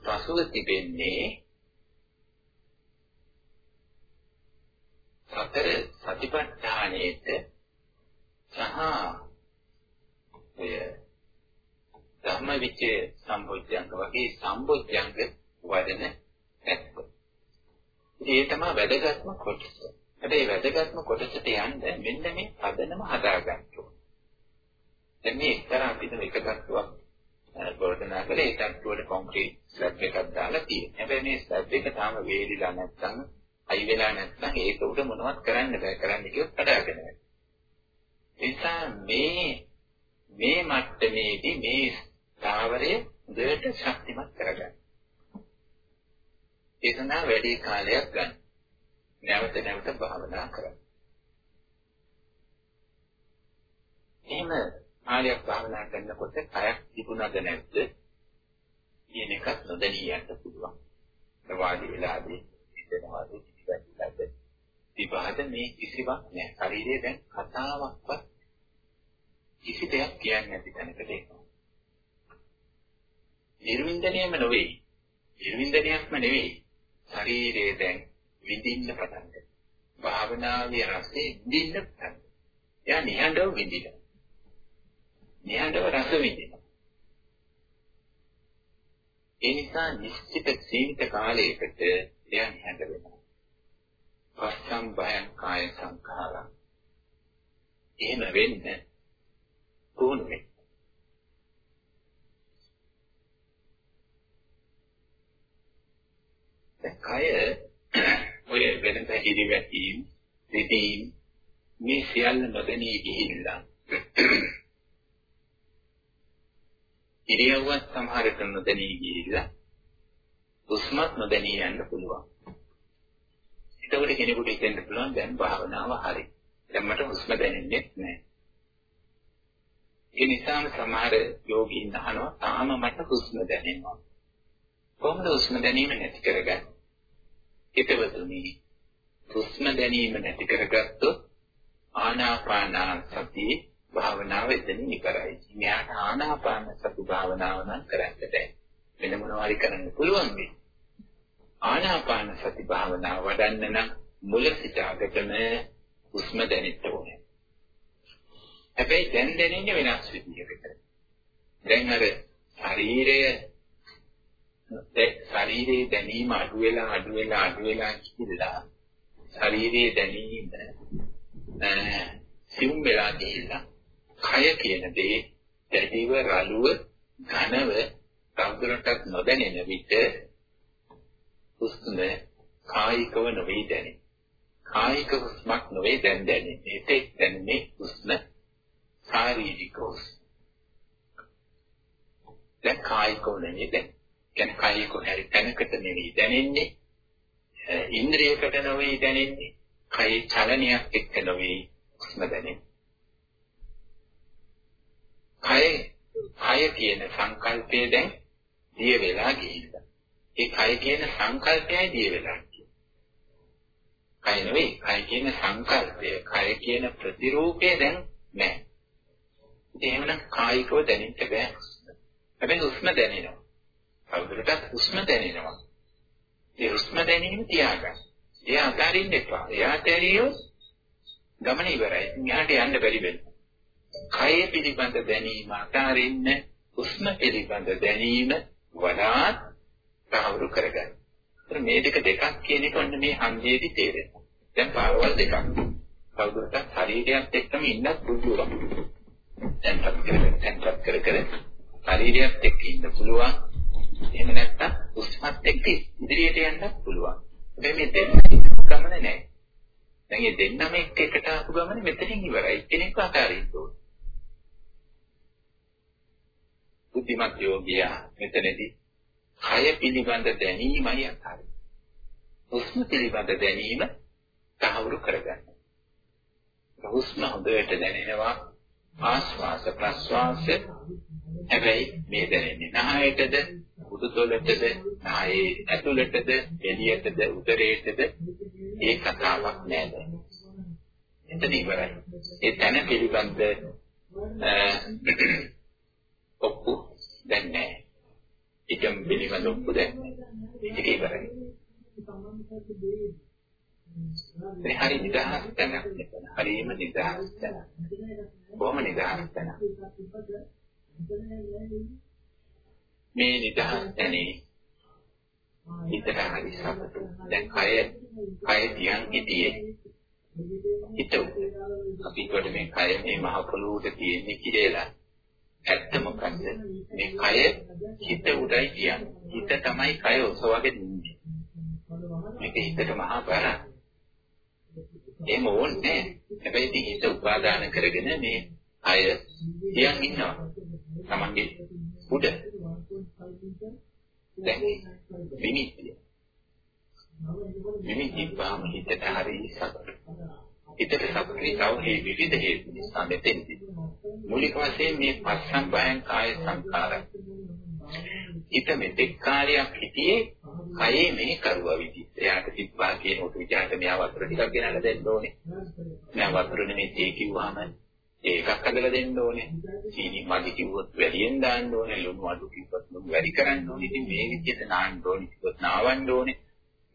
පසුව තිබෙන්නේ සතර සතිපට්ඨානයේත් සහ ඔය ධම්මවිචේ සම්බොජ්ජංග වගේ සම්බොජ්ජංග වඩන ඇත්ත. ඒ තමයි වැදගත්ම කොටස. හැබැයි වැදගත්ම කොටසට යන්න මෙන්න මේ පදනම හදාගන්න ඕනේ. දැන් මේ එක්තරා අපිට එක තත්ත්වයක් ගොඩනගලා ඒ තත්ත්වයට කොන්ක්‍රීට් ස්ලැබ් එකක් දාලා තියෙනවා. හැබැයි මේ ස්ලැබ් එක තාම වේලිලා නැත්නම් අයි වෙලා නැත්නම් ඒක උඩ මොනවත් කරන්න බෑ. කරන්න කිව්වොත් කඩාගෙන යනවා. නිසා මේ මේ මට්ටමේදී මේ ස්ථාවරය දෙයට ශක්තිමත් කරගන්න. ඒ සඳහා වැඩි කාලයක් ගන්න. නැවත නැවත භාවනා කරන්න. එහෙම කාලයක් භාවනා කරනකොට කයක් තිබුණද නැද්ද කියන එකත් නොදැනී යන්න පුළුවන්. වාඩි වෙලාදී හිතනවාද කිසිවක්ද විවාද මේ කිසිවක් නැහැ. ශරීරයේ දැන් කතාවක්වත් කිසි දෙයක් කියන්නේ නැති තැනකට එනවා. නිර්වින්දනයම නෙවෙයි. නිර්වින්දනයක්ම නෙවෙයි. ශරීරයේ දැන් විඳින්න පටන් ගන්නවා. භාවනාවේ රසේ විඳින්න පටන් ගන්නවා. එයා නිහඬව විඳිනවා. නිහඬව රස විඳිනවා. ඒ නිසා නිශ්චිත සීමිත කාලයකට එයා නිහඬ වෙනවා. පස්සම් භයං කාය සංඛාරං. එහෙම වෙන්න කොහොමද? දැන් කය ඔය වෙනද හිරිවැටීම්, සිටීම් මේ සියල්ල නොදැනී ගිහිල්ලා ඉරියව්වත් සමහරට නොදැනී ගිහිල්ලා උස්මත් නොදැනී යන්න පුළුවන්. එතකොට කෙනෙකුට හිතෙන්න පුළුවන් දැන් භාවනාව හරි. දැන් මට හුස්ම දැනෙන්නේ නැහැ. ඒ නිසාම සමහර යෝගීන් අහනවා තාම මට හුස්ම දැනෙනවා. කොහොමද හුස්ම දැනීම නැති කරගන්නේ? හිතවතුනි හුස්ම දැනීම නැති කරගත්තොත් ආනාපාන සති භාවනාව එතනින් ඉවරයි. මෙයාට ආනාපාන සති භාවනාව නම් කරන්න බැහැ. වෙන මොනවා හරි කරන්න පුළුවන් වෙයි. ආනාපාන සති භාවනාව වඩන්න නම් මුල සිට අගටම හුස්ම දැනෙන්න ඕනේ. හැබැයි දැන් දැනෙන්නේ වෙනස් විදිහකට. දැන් අර ශරීරය ශරීරයේ දැනීම අඩු වෙලා අඩු වෙලා අඩු වෙලා කියලා ශරීරයේ දැනීම සිවුම් වෙලා ගිහිල්ලා කය කියන දේ දැඩිව රළුව ඝනව තවදුරටත් නොදැනෙන විට හුස්ම කායිකව නොවේ දැනේ. කායික හුස්මක් නොවේ දැන් දැනෙන්නේ. ඒක දැනෙන්නේ හුස්ම ශාරීරික හුස්ම. දැන් කායිකව නෙමෙයි දැන්. කියන්නේ කායිකව හැරි තැනකට නෙවෙයි දැනෙන්නේ. ඉන්ද්‍රියකට නොවේ දැනෙන්නේ. කයේ චලනයක් එක්ක නොවේ හුස්ම දැනෙන්නේ. කය කය කියන සංකල්පය දැන් දිය වෙලා ගිහිල්ලා. ඒ කය කියන සංකල්පයයි දිය වෙලා කය නෙවෙයි කය කියන සංකල්පය කය කියන ප්‍රතිරූපය දැන් නැහැ. එහෙමනම් කායිකව දැනෙන්න බෑ. හැබැයි හුස්ම දැනෙනවා. අවුරුද්දට හුස්ම දැනෙනවා. ඒ හුස්ම දැනීම තියාගන්න. එයා අතාරින්න එපා. එයාට ඇරියොත් ගමන ඉවරයි. මෙහාට යන්න බැරි වෙනවා. කය පිළිබඳ දැනීම අතාරින්න හුස්ම පිළිබඳ දැනීම වඩාත් තහවුරු කරගන්න. ඒත් මේ දෙක දෙකක් කියන එක ඔන්න මේ හන්දියේදී තේරෙනවා. දැන් පාරවල් දෙකක්. කවුරුත් ශරීරයත් එක්කම ඉන්නත් පුළුවන්. දැන්පත් කර දැන්පත් කර කර ශරීරයත් එක්ක ඉන්න පුළුවන්. එහෙම නැත්නම් උස්මත් එක්ක ඉදිරියට යන්නත් පුළුවන්. හැබැයි මේ දෙන්න ගමන නැහැ. දැන් මේ දෙන්නම එක්ක එකට ආපු ගමන මෙතනින් ඉවරයි. කෙනෙක් අතාරින්න ඕනේ. බුද්ධිමත් යෝගියා මෙතනදී කය පිළිබඳ දැනීමයි අතාරින්න. හුස්ම පිළිබඳ දැනීම තහවුරු කරගන්න. හුස්ම හොඳට දැනෙනවා. ආශ්වාස ප්‍රශ්වාස හැබැයි මේ දැනෙන්නේ නහයටද උඩුතොලටද නායේ ඇතුළටද එළියටද උදරයටද? ඒ කතාවක් නෑ. එතන ඉවරයි. ඒ තැන පිළිබඳ ඔප්පු දැන් නෑ ඒකම පිළිබඳ ඔප්පු දැන් ඒක ඉවරයි. මේ හරි නිදහස් තැන. හරිම නිදහස් තැන. කොහොම නිදහස් තැන. මේ නිදහස් තැනේ හිතට හරි සතුටු. දැන් කය කය තියන් හිටියේ. හිත අපි කොට මේ කය මේ මහ පොළොවට තියෙන්නේ කියලා. ඇත්ත මොකද්ද? මේ කය හිත උඩයි කියන්නේ. හිත තමයි කය ඔසවගෙන ඉන්නේ. මේක හිතට මහා බරක්. එහෙම ඕනේ හැබැයි ඉතින් හිත උපාදාන කරගෙන මේ අය තියන් ඉන්නවා. Tamange උඩ. දැන් නිමිති. නිමිති බාම හිතට හරි සතුට. හිතට සතුට නිසා මේ විවිධ හේතු නිසා මෙතෙන්දී මූලික වශයෙන් මේ පස්සම් බයං කාය සංකාර. හිත මෙතෙක් කාලයක් හිටියේ කයේ මේ කරුවා විදිහට. එයාට තිබ්බා කියන උට විචාරට මෙයා වතුර ටිකක් ගෙනල්ලා දෙන්න ඕනේ. මෙයා වතුර නෙමෙයි තේ කිව්වහම ඒකක් හදලා දෙන්න ඕනේ. සීනි මදි කිව්වොත් වැඩියෙන් දාන්න ඕනේ. ලුණු අඩු කිව්වොත් ලුණු වැඩි කරන්න ඕනේ. ඉතින් මේ විදිහට නාන්න ඕනේ. කිව්වොත් නාවන්න ඕනේ.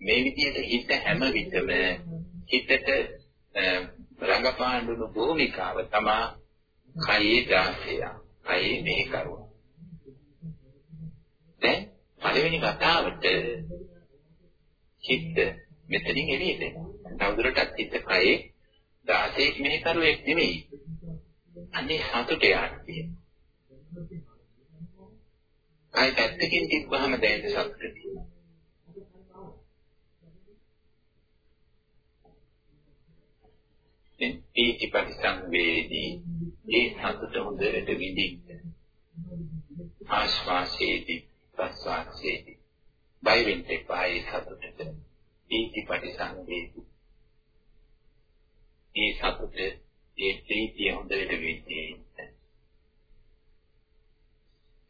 මේ විදිහට හිත හැම විටම හිතට රංගපාඬුණු භූමිකාව තමයි කයේ දාසය. කයේ මේ කරුවා. දැන් පළවෙනි කතාවට චිත්ත මෙතනින් එළියට එනවා. තවදුරටත් චිත්ත කයේ 16 මෙහි කරුවෙක් නෙමෙයි. අනේ සතුට යාට තියෙනවා. කයි පැත්තකින් තිබ්බහම දැනෙන සතුට තියෙනවා. ඒටි පරිසංවේදී ඒ සතුට හොඳට විඳින්න. ආශ්වාසයේදී ප්‍රස්වාසයේදී බය වෙන්න එපා ඒ සතුටට. ඒටි පරිසංවේදී. ඒ සතුට ඒ ප්‍රීතිය හොඳට විඳින්න.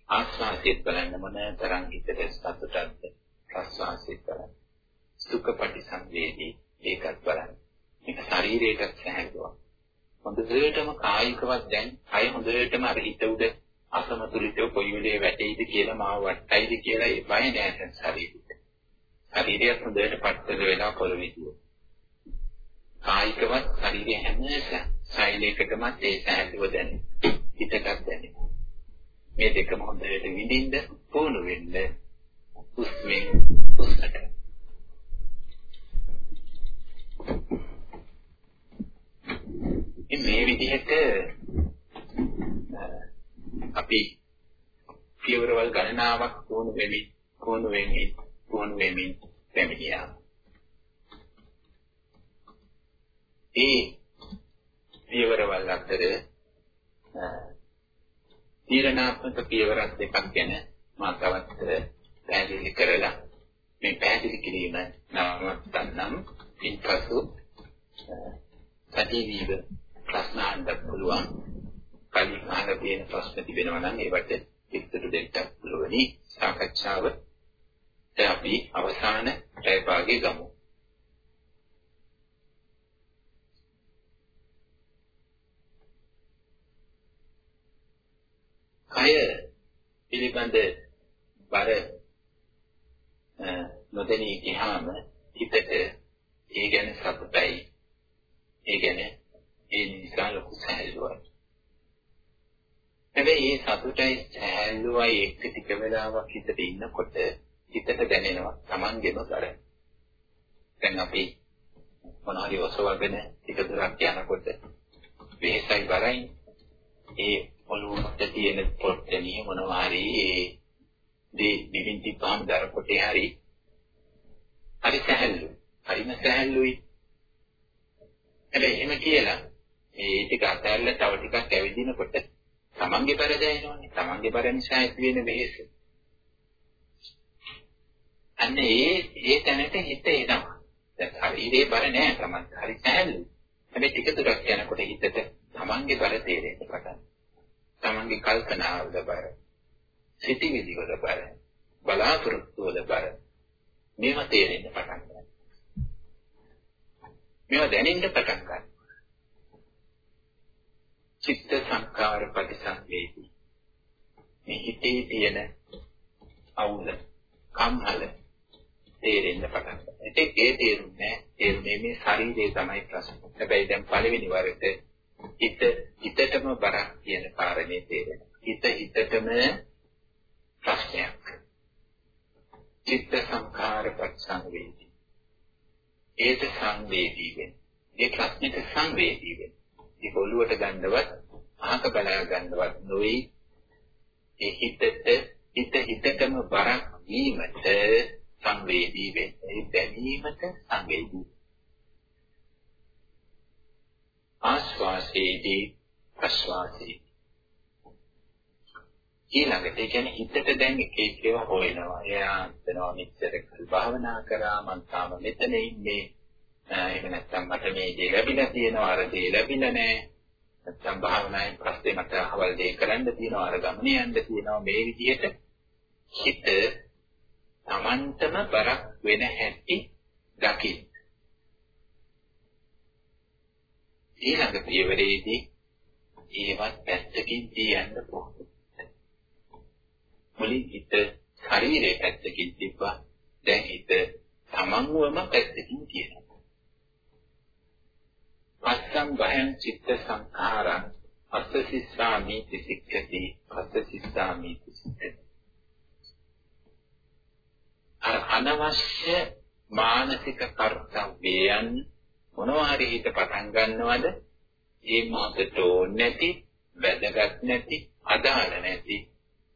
ආස්වාදයේ බලන්න මොන තරම් හිතට සතුටක්ද ප්‍රස්වාසයේ බලන්න. සුඛ පරිසංවේදී ඒකත් බලන්න. මේක ශරීරයකට සැහැල්ලුවක්. හොඳටම කායිකවත් දැන් කය හොඳටම අර හිත උඩ අසමතුලිතව කොයි වෙලේ වැටෙයිද කියලා මාව වටයිද කියලා ඒ බය නෑ දැන් ශරීරෙට. ශරීරයත් හොඳට පත්තල වෙලා පොළවේ තියෙනවා. කායිකවත් ශරීරය හැම සෛලයකටම ඒ සැහැල්ලුව දැනෙන. හිතටත් දැනෙන. මේ දෙකම හොඳට විඳින්න පුහුණු වෙන්න උස්මෙන් උස්සට. මේ විදිහට අපි පියවරවල් ගණනාවක් වුණු වෙමින් වුණු වෙමින් වුණු වෙමින් පැමිණියා. ඒ පියවරවල් අතර තීරණාත්මක පියවරක් දෙකක් ගැන මා තවත් පැහැදිලි කරලා මේ පැහැදිලි කිරීම නවත්තන්නම් ඉන්පසු සතිවීව ප්‍රශ්න අහන්න පුළුවන්. කලින් අහලා තියෙන ප්‍රශ්න තිබෙනවා නම් ඒවට විස්තර දෙන්න පුළුවනි. සාකච්ඡාව අපි අවසාන පැය භාගයේ ගමු. කය පිළිබඳ බර නොදෙනී ගියාම හිතට ඒ ගැන සතුටයි ඒ ගැන ඒ නිසා ලොකු සැහැල්ලුවක්. හැබැයි මේ සතුටයි සැහැල්ලුවයි එක්ක ටික වෙලාවක් හිතට ඉන්නකොට හිතට දැනෙනවා Tamanගෙම බර. දැන් අපි මොනවාරි ඔසවගෙන ටික දුරක් යනකොට වෙහසයි බරයි ඒ ඔළුවට තියෙන පොට්ටනිය මොනවා හරි ඒ දී දිවින් තිබ්බාම දර කොටේ හරි හරි සැහැල්ලු. හරිම සැහැල්ලුයි. හැබැයි එහෙම කියලා මේ ටික අතහැරලා තව ටිකක් ඇවිදිනකොට තමන්ගේ බර දැනෙනවනේ. තමන්ගේ බර නිසා ඇති වෙන වෙහෙස. අන්න ඒ ඒ තැනට හිත එනවා. දැන් ශරීරේ බර නෑ තමන්. හරි සැහැල්ලු. හැබැයි ටික දුරක් යනකොට හිතට තමන්ගේ බර තේරෙන්න පටන් තමන්ගේ කල්පනාවල බර, සිතිවිලි වල බර, බලාපොරොත්තු වල බර මේවා තේරෙන්න පටන් ගන්නවා. මේවා දැනෙන්න පටන් ගන්නවා. චිත්ත සංකාර ප්‍රතිසංවේදී මේ හිතේ තියෙන අවුල, කම්හල තේරෙන්න පටන් ගන්නවා. ඒක ඒ තේරුන්නේ තේරුනේ මේ ශරීරය තමයි ප්‍රශ්න. හැබැයි දැන් පළවෙනි වරට හිත හිතටම බරක් කියන කාරණේ තේරෙනවා. හිත හිතටම ප්‍රශ්නයක්. චිත්ත සංඛාර පස්සංවේදී. ඒක සංවේදී වෙන්නේ. ඒ ප්‍රශ්නෙට සංවේදී වෙන්නේ. ඒක ඔළුවට ගන්නවත් අහක බලා ගන්නවත් නොවේ. ඒ හිතට හිත හිතටම බරක් වීමට සංවේදී වෙන්නේ. ඒ දැනීමට සංවේදී. ආස්වාසේදී ප්‍රස්වාසේදී ඊළඟට ඒ කියන්නේ හිතට දැන් එක එක ඒවා හොයනවා. එයා හිතනවා මෙච්චර කල් භාවනා කරා මං තාම මෙතන ඉන්නේ. එහෙම නැත්නම් මට මේ දේ ලැබිලා තියෙනවා අර දේ ලැබිලා නැහැ. නැත්නම් භාවනාවෙන් පස්සේ මට අවල් දේ කරන්න තියෙනවා අර ගමනේ යන්න තියෙනවා මේ විදිහට හිත Tamanටම බරක් වෙන හැටි දකින්න. ඊළඟ පියවරේදී ඒවත් පැත්තකින් තියන්න පුළුවන්. මුලින් හිත ශරීරයේ පැත්තකින් තිබ්බා. දැන් හිත තමන්වම පැත්තකින් තියෙනවා. අස්සම් භයං චිත්ත සංඛාරං අස්සසිස්සාමි තිසික්ඛති අස්සසිස්සාමි තිසික්ඛති. අර අනවශ්‍ය මානසික කර්තව්‍යයන් මොනවා හරි හිත පටන් ගන්නවද? ඒ මොහොතට ඕනේ නැති වැදගත් නැති අදාළ නැති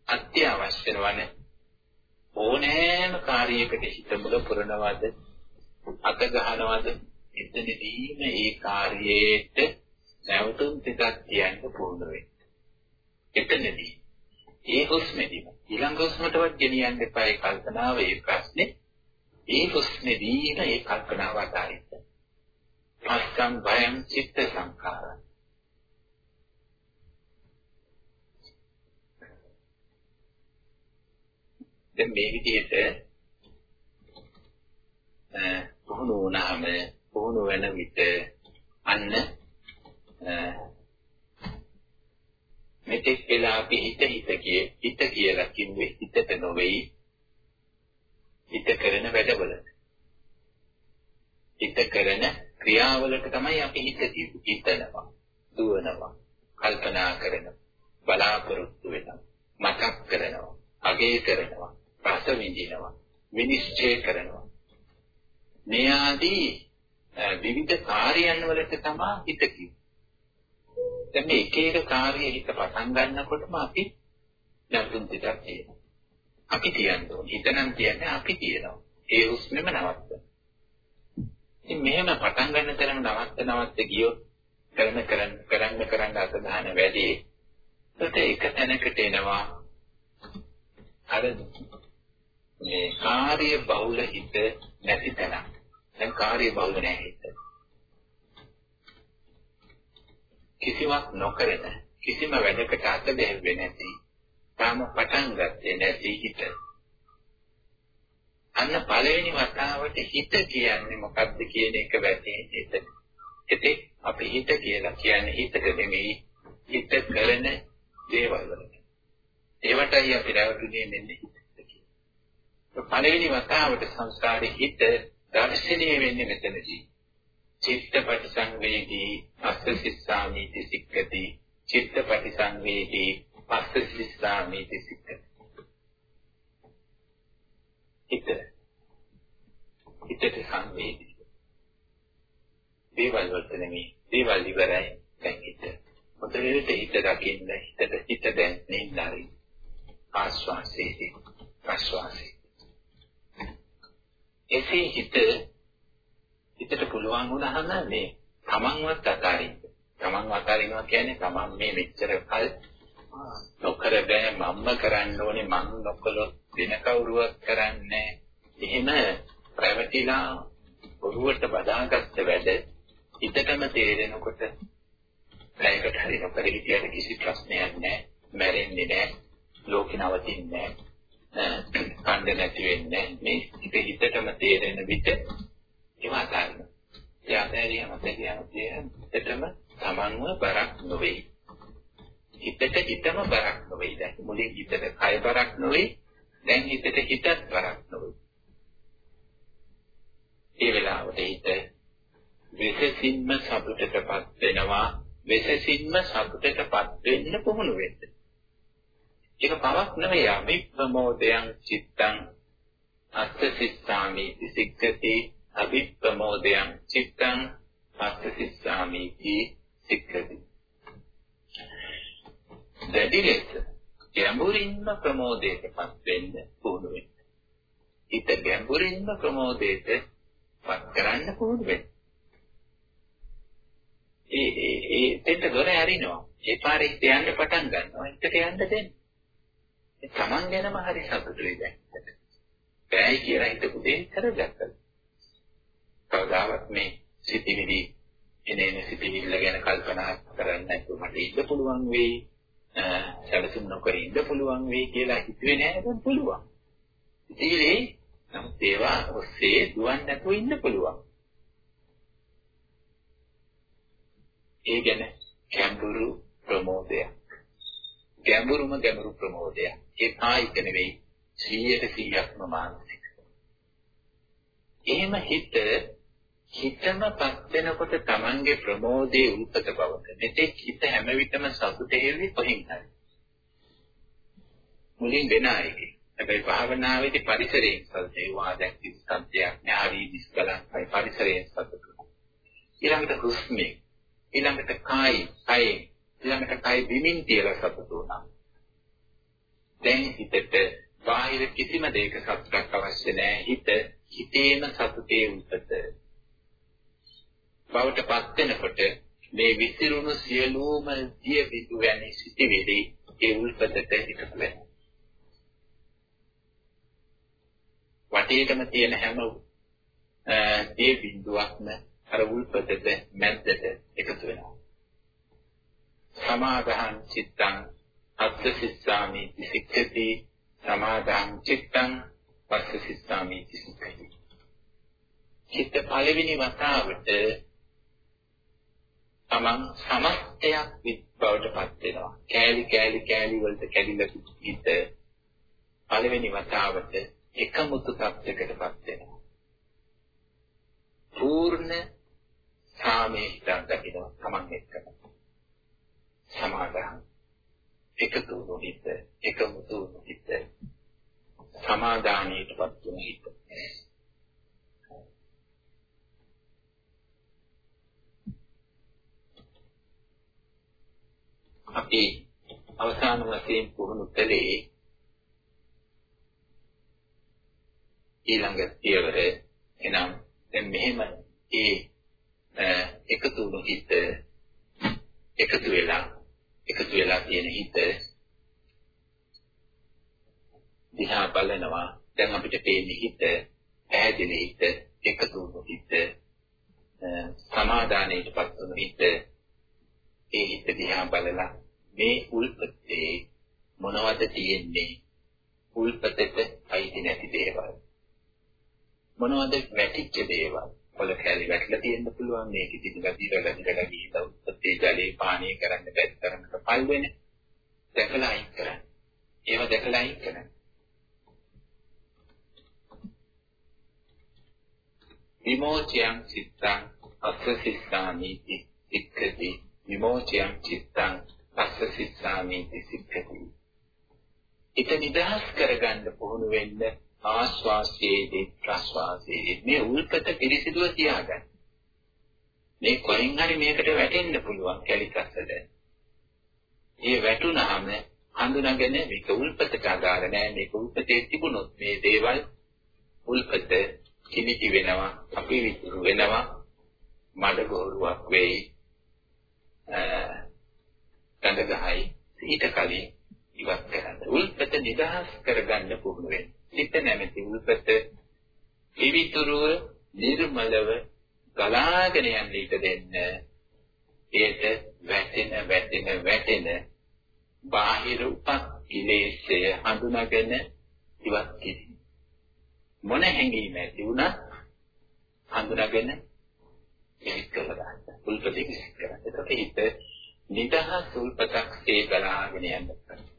අත්‍යවශ්‍ය වන ඕනෑම කාර්යයකට හිත මුල පුරනවද? අත ගහනවද? එතනදීම ඒ කාර්යයට නැවතුම් ටිකක් කියන්න පුරුදු වෙන්න. එතනදී ඒ හුස්මෙදිම ඊළඟ හුස්මටවත් ගෙනියන්න එපා ඒ කල්පනාව ඒ ප්‍රශ්නේ ඒ හුස්මෙදීම ඒ කල්පනාව අතාරින්න. පස්සම් භයං චිත්ත සංඛාරං දැන් මේ විදිහට පුහුණු වුණාම පුහුණු වෙන විට අන්න මෙතෙක් වෙලා අපි හිත හිත කියේ හිත කියලා කිව්වේ හිතට නොවේයි හිත කරන වැඩවලට හිත කරන ක්‍රියාවලට තමයි අපි හිත හිතනවා දුවනවා කල්පනා කරනවා බලාපොරොත්තු වෙනවා මතක් කරනවා අගය කරනවා රස විඳිනවා විනිශ්චය කරනවා. මේ ආදී විවිධ කාර්යයන් වලට තමයි හිත කිව්වේ. දැන් මේ එක එක කාර්ය හිත පටන් ගන්නකොටම අපි නැතුම් ටිකක් තියෙනවා. අපි කියන්න ඕනේ. හිතනම් කියන්නේ අපි කියනවා. ඒ උස්මෙම නවත්තන. ඉතින් මෙහෙම පටන් ගන්න තරම නවත්ත නවත්ත ගියොත් කරන කරන්න කරන්න කරන්න අත ගන්න වැඩි. ඒකට එක තැනකට එනවා. අර මේ කාර්ය බහුල හිත නැති තැන. දැන් කාර්ය බහුල නැහැ හිත. කිසිවක් නොකරන කිසිම වැඩකට අත දෙන්නේ නැති තාම පටන් ගත්තේ නැති හිත. අන්න පළවෙනි වතාවට හිත කියන්නේ මොකක්ද කියන එක වැටහෙන්නේ එතන. ඉතින් අපි හිත කියලා කියන්නේ හිතක නෙමෙයි හිත කරන දේවල් වලට. ඒවටයි අපි රැවටුනේ මෙන්න හිත. පළවෙනි වතාවට සංස්කාරේ හිත දර්ශනීය වෙන්නේ මෙතනදී. චිත්තපටි සංවේදී අස්ස සිස්සාමීති සික්කති. චිත්තපටි සංවේදී අස්ස සිස්සාමීති සික්කති. හිත හිතට සංවේදී. දේවල් වලට නෙමෙයි දේවල් ඉවරයි දැන් හිත. මොතලෙට හිත දකින්න හිතට හිත දැනෙන්නේ නැරි. ආස්වාසේදී ප්‍රස්වාසයේ එසේ හිත හිතට පුළුවන් වුණාම මේ තමන්වත් අතාරින්න. තමන්ව අතාරිනවා කියන්නේ තමන් මේ මෙච්චර කල් නොකර බෑ මම්ම කරන්න ඕනේ මං නොකළොත් වෙන කවුරුවත් කරන්නේ එහෙම ප්‍රවතිලා ඔරුවට බදාගත්ත වැඩ හිතටම තේරෙනකොට පැයකට හරි නොකර හිටියට කිසි ප්‍රශ්නයක් නැහැ. මැරෙන්නේ නැහැ. ලෝකේ නවතින්නේ නැහැ. කණ්ඩ නැති වෙන්නේ මේ හිත හිතටම තේරෙන විට ඒවා ගන්න. එයා දැරියම දැරියම හිතටම තමන්ව බරක් නොවේ. හිතට හිතම බරක් නොවේ. දැන් මුලින් හිතට කය බරක් නොවේ. දැන් හිතට හිතත් වරක් නොවේ. ඒ වෙලාවට හිත වෙසසින්ම සතුටටපත් වෙනවා වෙසසින්ම සතුටටපත් වෙන්න පුහුණු වෙන්න. ඒක පවක් නෙවෙයි අවිප්‍රමෝදයන් චිත්තං අත්ථසිස්සාමි සික්ඛති අවිප්‍රමෝදයන් චිත්තං අත්ථසිස්සාමි සික්ඛති. දැඩි ලෙස ගැඹුරින්ම ප්‍රමෝදයටපත් වෙන්න පුහුණු වෙන්න. හිත ගැඹුරින්ම ප්‍රමෝදයටපත් කරන්න පුහුණු වෙන්න. ඒ ඒ ඒ දෙන්න දොර ඇරිනවා. ඒ පාරේ හිත යන්න පටන් ගන්නවා. හිතට යන්න දෙන්න. ඒ Taman ගැනම හරි සතුටුයි දැන්. බෑයි කියලා හිතපු දේ කරගත්තා. කවදාවත් මේ සිතිවිලි එනේන සිතිවිල්ල ගැන කල්පනා කරන්නේ නැතුව මට ඉන්න පුළුවන් වෙයි. සැලසුම් නොකර ඉන්න පුළුවන් වෙයි කියලා හිතුවේ නෑ නේද පුළුවන්. ඉතින් නමුත් ඒවා ඔස්සේ දුවන්නේ නැතුව ඉන්න පුළුවන්. ඒ ගැන ගැඹුරු ප්‍රමෝදයක්. ගැඹුරුම ගැඹුරු ප්‍රමෝදයක්. ඒ කායික නෙවෙයි 100ට 100ක්ම මානසික. එහෙම හිත හිතමපත් වෙනකොට Tamange ප්‍රමෝදයේ උල්පත බවට මෙතෙක් හිත හැම විටම සතුටේ හේවි කොහින් හරි. මුලින් වෙන අයගේ. හැබැයි භාවනාවේදී පරිසරයෙන් සතුටේ වාදයක් කිසිසන්තයක් ඥාවි නිස්කලංකයි පරිසරයෙන් සතුට. ඊළඟට හුස්මේ ඊළඟට කායි කයි ඊළඟට කයි බිමින් තියලා සතුට වුණා. දැන් හිතට බාහිර කිසිම දෙයක සතුටක් අවශ්‍ය නැහැ. හිත හිතේම සතුටේ උල්පත බවට පත් වෙනකොට මේ විසිරුණු සියලුම දිය බිඳු වැනි සිටිවිලි ඒ උල්පතට එකතු වෙනවා. වටේටම තියෙන හැම දිය බිඳුවක්ම අර උල්පතට මැද්දට එකතු වෙනවා. සමාදාහං චිත්තං අත්ථ සිස්සාමි සික්ඛති සමාදාහං චිත්තං පස්ස සිස්සාමි සික්ඛති. චිත්ත පළවෙනි වතාවට තමන් සමස්තයක් බවට පත් වෙනවා. කෑලි කෑලි කෑලි වලට කැඩිලා හිත පළවෙනි වතාවට එකමුතු තත්යකටපත් වෙනවා. පූර්ණ සාමයේ හිතක් දකිනවා තමන් එක්කම. සමාදාන එකතු වූ හිත එකමුතු වූ හිත සමාදානයටපත් වූ හිත අපි අවසාන වශයෙන් පුහුණු කළේ ඊළඟ පියවර එනම් දැන් මෙහෙම ඒ එකතු වුණු හිත එකතු වෙලා එකතු වෙලා තියෙන හිත දිහා බලනවා දැන් අපිට පේන්නේ හිත පැහැදිලි හිත එකතු වුණු හිත සමාදානයටපත් වුණු හිත ඒ හිත දිහා බලලා මේ උල්පතේ මොනවද තියෙන්නේ? උල්පතට අයිති නැති දේවල්. මොනවද වැටිච්ච දේවල්? පොළ කැලි වැටලා තියෙන්න පුළුවන් මේක ඉතින් ගතිරලා ඉඳලා ගිහින් උත්පත්ති ජලේ පානය කරන්න බැරි තරමට පල් වෙන. දැකලා අයින් කරන්න. ඒව දැකලා අයින් කරන්න. විමෝචයන් චිත්තං අස්සසිස්සාමීති සික්ඛති විමෝචයන් චිත්තං පස්ස සිස්සාමීති සික්ඛති. ඊට නිදහස් කරගන්න පුහුණු වෙන්න ආස්වාසයේදී ප්‍රස්වාසයේදී මේ උල්පත පිරිසිදුව තියාගන්න. මේ කොහෙන් හරි මේකට වැටෙන්න පුළුවන් කැලිකස්සද. ඒ වැටුනහම හඳුනාගෙන මේක උල්පතට අදාළ නෑ මේක උල්පතේ තිබුණොත් මේ දේවල් උල්පත කිලිටි වෙනවා අපි විතුරු වෙනවා මඩ ගොරුවක් වෙයි ගඳ ගහයි ඊට කලින් ඉවත් කරන්න. උල්පත නිදහස් කරගන්න පුහුණු වෙන්න. සිත නැමැති උල්පත විවිතුරුව නිර්මලව ගලාගෙන යන්න ඉඩ දෙන්න. ඒට වැටෙන වැටෙන වැටෙන බාහිර උපත් ඉලේශය හඳුනාගෙන ඉවත් කිරීම. මොන හැඟීම ඇති වුණත් හඳුනාගෙන ඉවත් කරලා ගන්න. උල්පතේ ඉවත් කරන්න. එතකොට හිත නිදහස් උල්පතක් සේ බලාගෙන යන්න.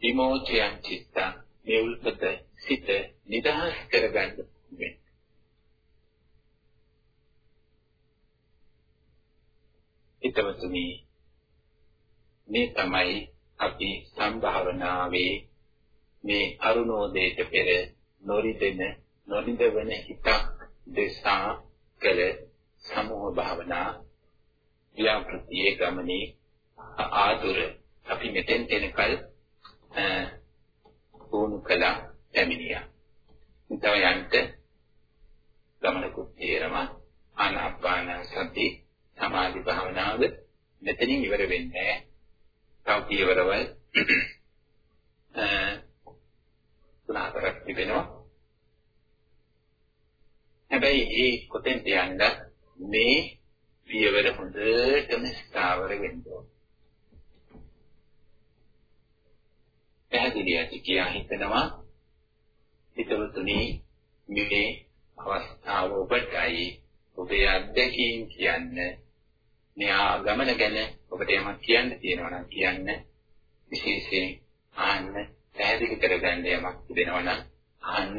විමෝචයන් චිත්ත මේ උල්පත සිත නිදහස් කරගන්න වෙන්නේ. ඊටවතුනි මේ තමයි අපි සම්භාවනාවේ මේ අරුණෝදයට පෙර නොරිදෙන නොරිදවන හිතක් දෙසා කළ සමූහ භාවනා ව්‍යාපෘතියේ ගමනේ ආදුර අපි මෙතෙන් එනකල් වුණු කළා පැමිණියා. තව යන්ට ගමනකුත් තේරම ආනාපාන සති සමාධි භාවනාව මෙතනින් ඉවර වෙන්නේ තව පියවරවල් තුනහතරක් තිබෙනවා. හැබැයි ඒ කොතෙන්ද යන්න මේ පියවර හොඳටම ස්ථාවර වෙන්න ඕන. පැහැදිලි ඇති කියා හිතනවා. හිතවතුනි මේ අවස්ථාව ඔබටයි ඔබේ අත්දැකීම් කියන්න මේ ආගමන ගැන ඔබට යමක් කියන්න තියෙනවා නම් කියන්න විශේෂයෙන් ආන්න පැහැදිලි කරගන්න යමක් තිබෙනවා නම් ආන්න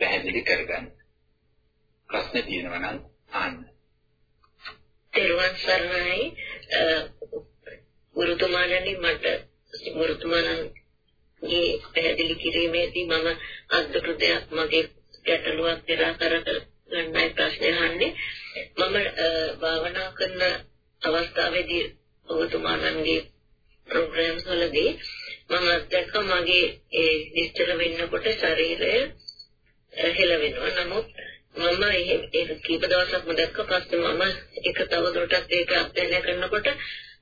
පැහැදිලි කරගන්න. ප්‍රශ්න තියෙනවා නම් ආන්න. තෙරුවන් සරණයි. ගුරුතුමාණනි මට ගුරුතුමාණන්ගේ පැහැදිලි කිරීමේදී මම අද්දුටු දෙයක් මගේ ගැටලුවක් නිරාකර ගන්නයි ප්‍රශ්නේ අහන්නේ. මම භාවනා කරන අවස්ථාවේදී ඔබතුමාණන්ගේ ප්‍රෝග්‍රෑම්ස් වලදී මම අත්දැක මගේ ඒ නිශ්චල වෙන්නකොට ශරීරය හෙලවෙනවා. නමුත් මම ඒක කීප දවසක්ම දැක්ක පස්සේ මම ඒක තවදුරටත් ඒක අධ්‍යයනය කරනකොට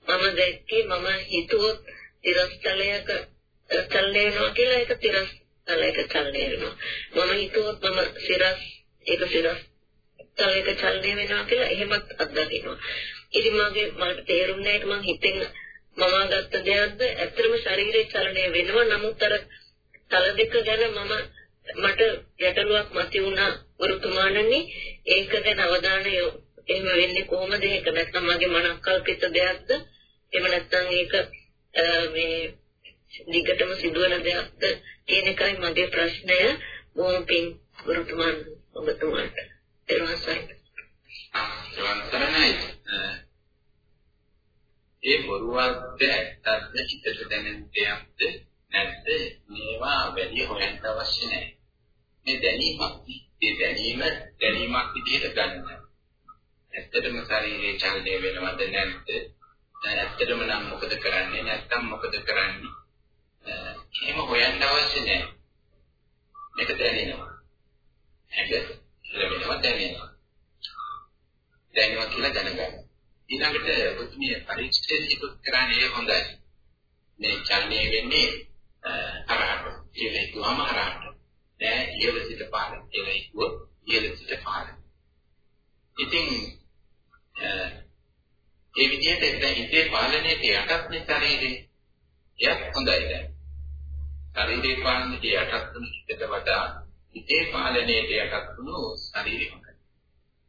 මම දැක්කේ මම හිතුවොත් තිරස්තලයක චලනය වෙනවා කියලා ඒක තිරස්තලයක චලනය වෙනවා මම හිතුවොත් මම සිරස් ඒක සිරස් තලයක චලනය වෙනවා කියලා එහෙමත් අත්දකිනවා. ඉතින් මගේ මට තේරුන්නේ නැහැ මම හිතෙන් මම ගත්ත දෙයක්ද? ඇත්තටම ශරීරයේ චලනය වෙනවා. නමුත් අර තල දෙක ගැන මම මට ගැටලුවක් මතුව වුණා වෘතුමාණනි ඒක ගැන අවධානය එහෙම වෙන්නේ කොහොමද? ඒක නැත්නම් මගේ මනස්කල්පිත දෙයක්ද? එහෙම නැත්නම් ඒක මේ දිගටම සිදුවන දෙයක්ද කියන එකයි මගේ ප්‍රශ්නය. බොහොම පිං වෘතුමාන් ඔබතුමාට. දරවසයි සරණයි. ඒ බොරුවක්ද ඇත්තක්ද හිතට දැනෙන දෙයක්ද නැත්ද මේවා වැඩි හොයන්න අවශ්‍ය නැහැ. මේ දැනීමක් ඒ දැනීම දැනීමක් විදිහට ගන්න. ඇත්තටම ශරීරයේ චලනය වෙනවද නැද්ද? ඇත්තටම නම් මොකද කරන්නේ? නැත්නම් මොකද කරන්නේ? එහෙම හොයන්න අවශ්‍ය නැහැ. මේක දැනෙනවා. හැබැයි ලැබෙනවා දැනෙනවා. දැනෙනවා කියලා දැනගන්න. ඊළඟට ඔතුමිය පරීක්ෂණයකුත් කරන්නේ හොඳයි. මේ චලනය වෙන්නේ හරහට කියලා හිතුවම හරහට. නෑ ඉහළ සිට පහළ කියලා හිතුවොත් ඉහළ සිට පහළ. ඉතින් ඒ විදිහට දැන් හිතේ පාලනයේ යටත් නේ ශරීරේ. එයත් හොඳයි දැන්. ශරීරේ පාලනයේ යටත් වුණු හිතට වඩා හිතේ පාලනයේ යටත් වුණු ශරීරය හොඳයි.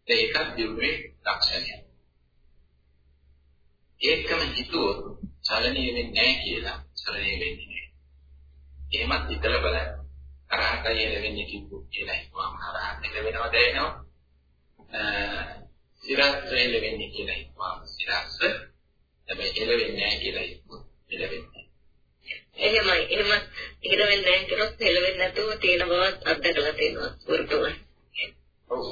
ඒකත් දියුනේ ලක්ෂණය. ඒකම හිතුවොත් චලනය වෙන්නේ නැහැ කියලා චලනය වෙන්නේ නැහැ. එහෙමත් හිතලා බලන්න. කරහටයි එළවෙන්නේ කිව්වොත් කියලා හිතුවාම කරහට එළවෙනවා දැනෙනවා. සිරස් එළවෙන්නේ කියලා හිතුවාම සිරස් හැබැයි එළවෙන්නේ නැහැ කියලා හිතුවොත් එළවෙන්නේ. එහෙමයි. එහෙම ඉගෙනවෙන්නේ නැහැ කියනොත් එළවෙන්නේ නැතුව තියෙන බවත් අත්දකලා තියෙනවා වෘතුමයි. ඔව්.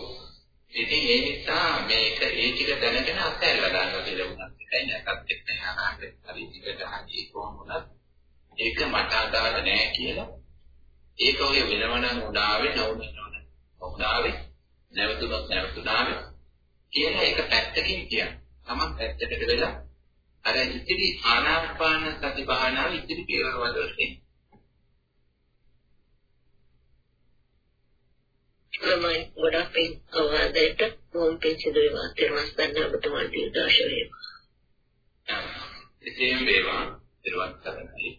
ඉතින් ඒ නිසා මේක ඒ ටික දැනගෙන අත්හැරලා දානවා කියලා වුණත් එකයි නැත්ත් එක්ක යනාට හරි ටිකට හරි කොහොම වුණත් ඒක මට අදාළ නැහැ කියලා ඒක ඔය වෙනවනම් උඩාවේ නවුනනවන. උඩාවේ නැවතුනොත් නැවතුනාවේ කියලා ඒක පැත්තකින් කියන. තමන් පැත්තකට වෙලා අර ඉතිරි ආනාපාන සති භාවනාව ඉතිරි පියවර වලට එන්නේ. ළමයි ගොඩක් පින් අවවාදයට බොහොම පින් සිදු වේවා. ත්‍රිවස් ගන්න ඔබතුමාට දීර්ඝාෂ වේවා. එසේම වේවා. ත්‍රිවස් කරන්නේ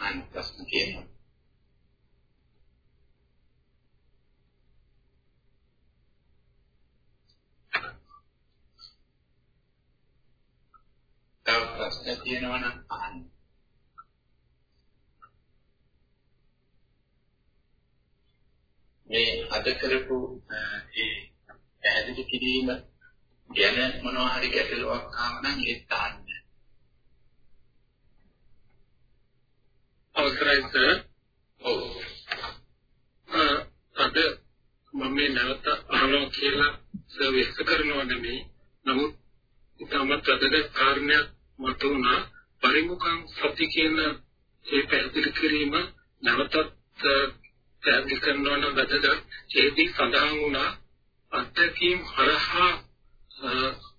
අනිත් ප්‍රශ්න කියනවා. තව ප්‍රශ්න තියෙනවා නම් අහන්න. මේ අද කරපු ඒ පැහැදිලි කිරීම ගැන මොනවා හරි ගැටලුවක් ආවනම් ඒත් අහන්න. අවසරයි සර්. ඔව්. අද මම මේ නැවත අහනවා කියලා සර්විස් කරනවා නෙමෙයි. නමුත් ඉතාමත් වැදගත් කාරණයක් මතුවුණා. පරිමුඛං සති කියන ඒ පැහැදිලි කිරීම නැවතත් පැහැදිලි කරනවා නම් වැදගත්. ඒදී සඳහන් වුණා අත්දැකීම් හරහා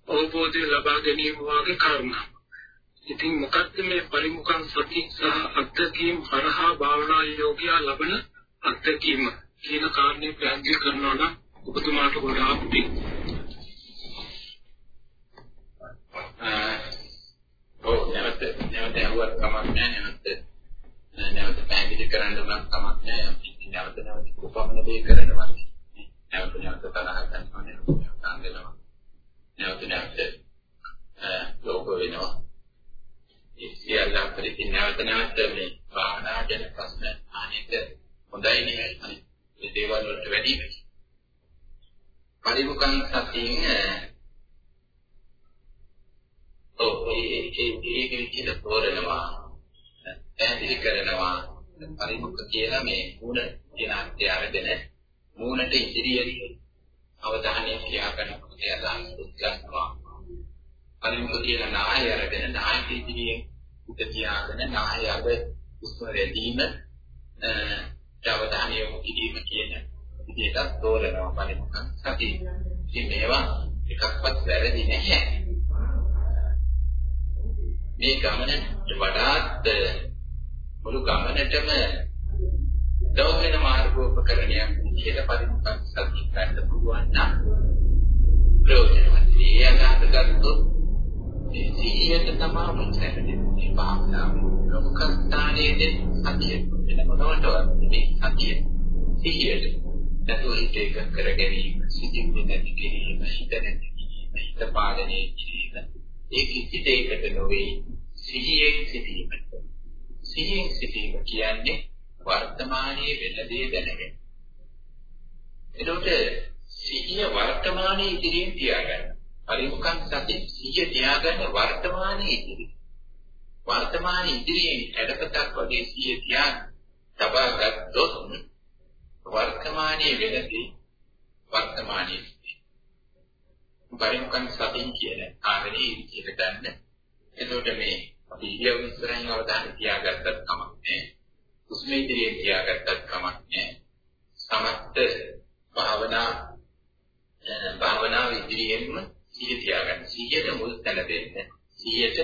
අවබෝධය ලබා ගැනීම වාගේ කාරණා. ඉතින් මොකක්ද මේ පරිමුඛං සති සහ අත්දැකීම් හරහා භාවනා යෝගියා ලබන අත්දැකීම කියන කාරණේ පැහැදිලි කරනවා නම් ඔබතුමාට ගොඩාක් පිං. ඔව් නැවත නැවත ඇහුවත් කමක් නැහැ නැවත නැවත පැහැදිලි කරන්න උනත් කමක් නැහැ. අපි නැවත නැවත කොපමණ දේ කරනවා. නැවත නැවත තරහ ගන්නවා නැවත අංගනවා නැවත නැවත ලෝක වෙනවා. ඒ සියල්ල අපිට නැවත නැවත මේ භාවනා ගැන ප්‍රශ්න අහන්නට හොඳයි නෙවෙයි අනිත් මේ දේවල් වලට වැඩි වෙයි. පරිමුඛං සතියින් ඔව් ඒ ඒ ඒ විදිහට තෝරනවා පැහැදිලි කරනවා. පරිමුඛ කියලා මේ මූණ කියන අර්ථය අරගෙන මූණට ඉදිරියේ අවධානය තියාගන්නකොට ඒ අදහස් උත්සාහනවා පරිමුඛ කියලා නාය අරගෙන නායක ඉදිරියේ උද තියාගෙන නාය අග උස්ම රැඳීම අවධානය යොමු කිරීම කියන විදිහට තෝරනවා පරිමුඛ සතිය. ඉතින් මේවා එකක්වත් වැරදි නැහැ. මේ ගමනට වඩාත් මුළු ගමනටම දවවෙන මාර්ගෝපකරණයක් විදිහට පරිමුඛ සතිය ගන්න පුළුවන් නම් සිහියට තමයි මුසැරෙන්නේ. මේ භාවනාව ප්‍රමුඛ ස්ථානයේදී සතිය වෙන මොනවටවත් මේ සතිය සිහියට නැතුව හිත එක කර ගැනීම, සිතිවිලි නැති කිරීම, හිත නැති කිරීම, හිත පාලනය කිරීම ඒ කිසි දෙයකට නොවේ සිහියෙන් සිටීමට. සිහියෙන් සිටීම කියන්නේ වර්තමානයේ වෙන දේ දැනගන්න. එතකොට සිහිය වර්තමානයේ ඉදිරියෙන් තියාගන්න. පරිමුඛං සති සිහිය තියාගන්න වර්තමානයේ ඉදිරියෙන්. වර්තමානයේ ඉදිරියෙන් හැඩපතක් වගේ සිහිය තියාගන්න. තබා ගත්තොත් වර්තමානයේ වෙනදී වර්තමානයේ පරිමුඛං සතින් කියන ආරණේ ඉදිරියට ගන්න. එතකොට මේ අපි ඉරියව් ඉස්සරහින් අවධානය තියාගත්තත් කමක් නැහැ. හුස්ම ඉදිරියෙන් තියාගත්තත් කමක් නැහැ. සමත්ත භාවනා භාවනාව ඉදිරියෙන්ම සිහිය තියාගන්න. සිහියට මුල් තැන දෙන්න. සිහියට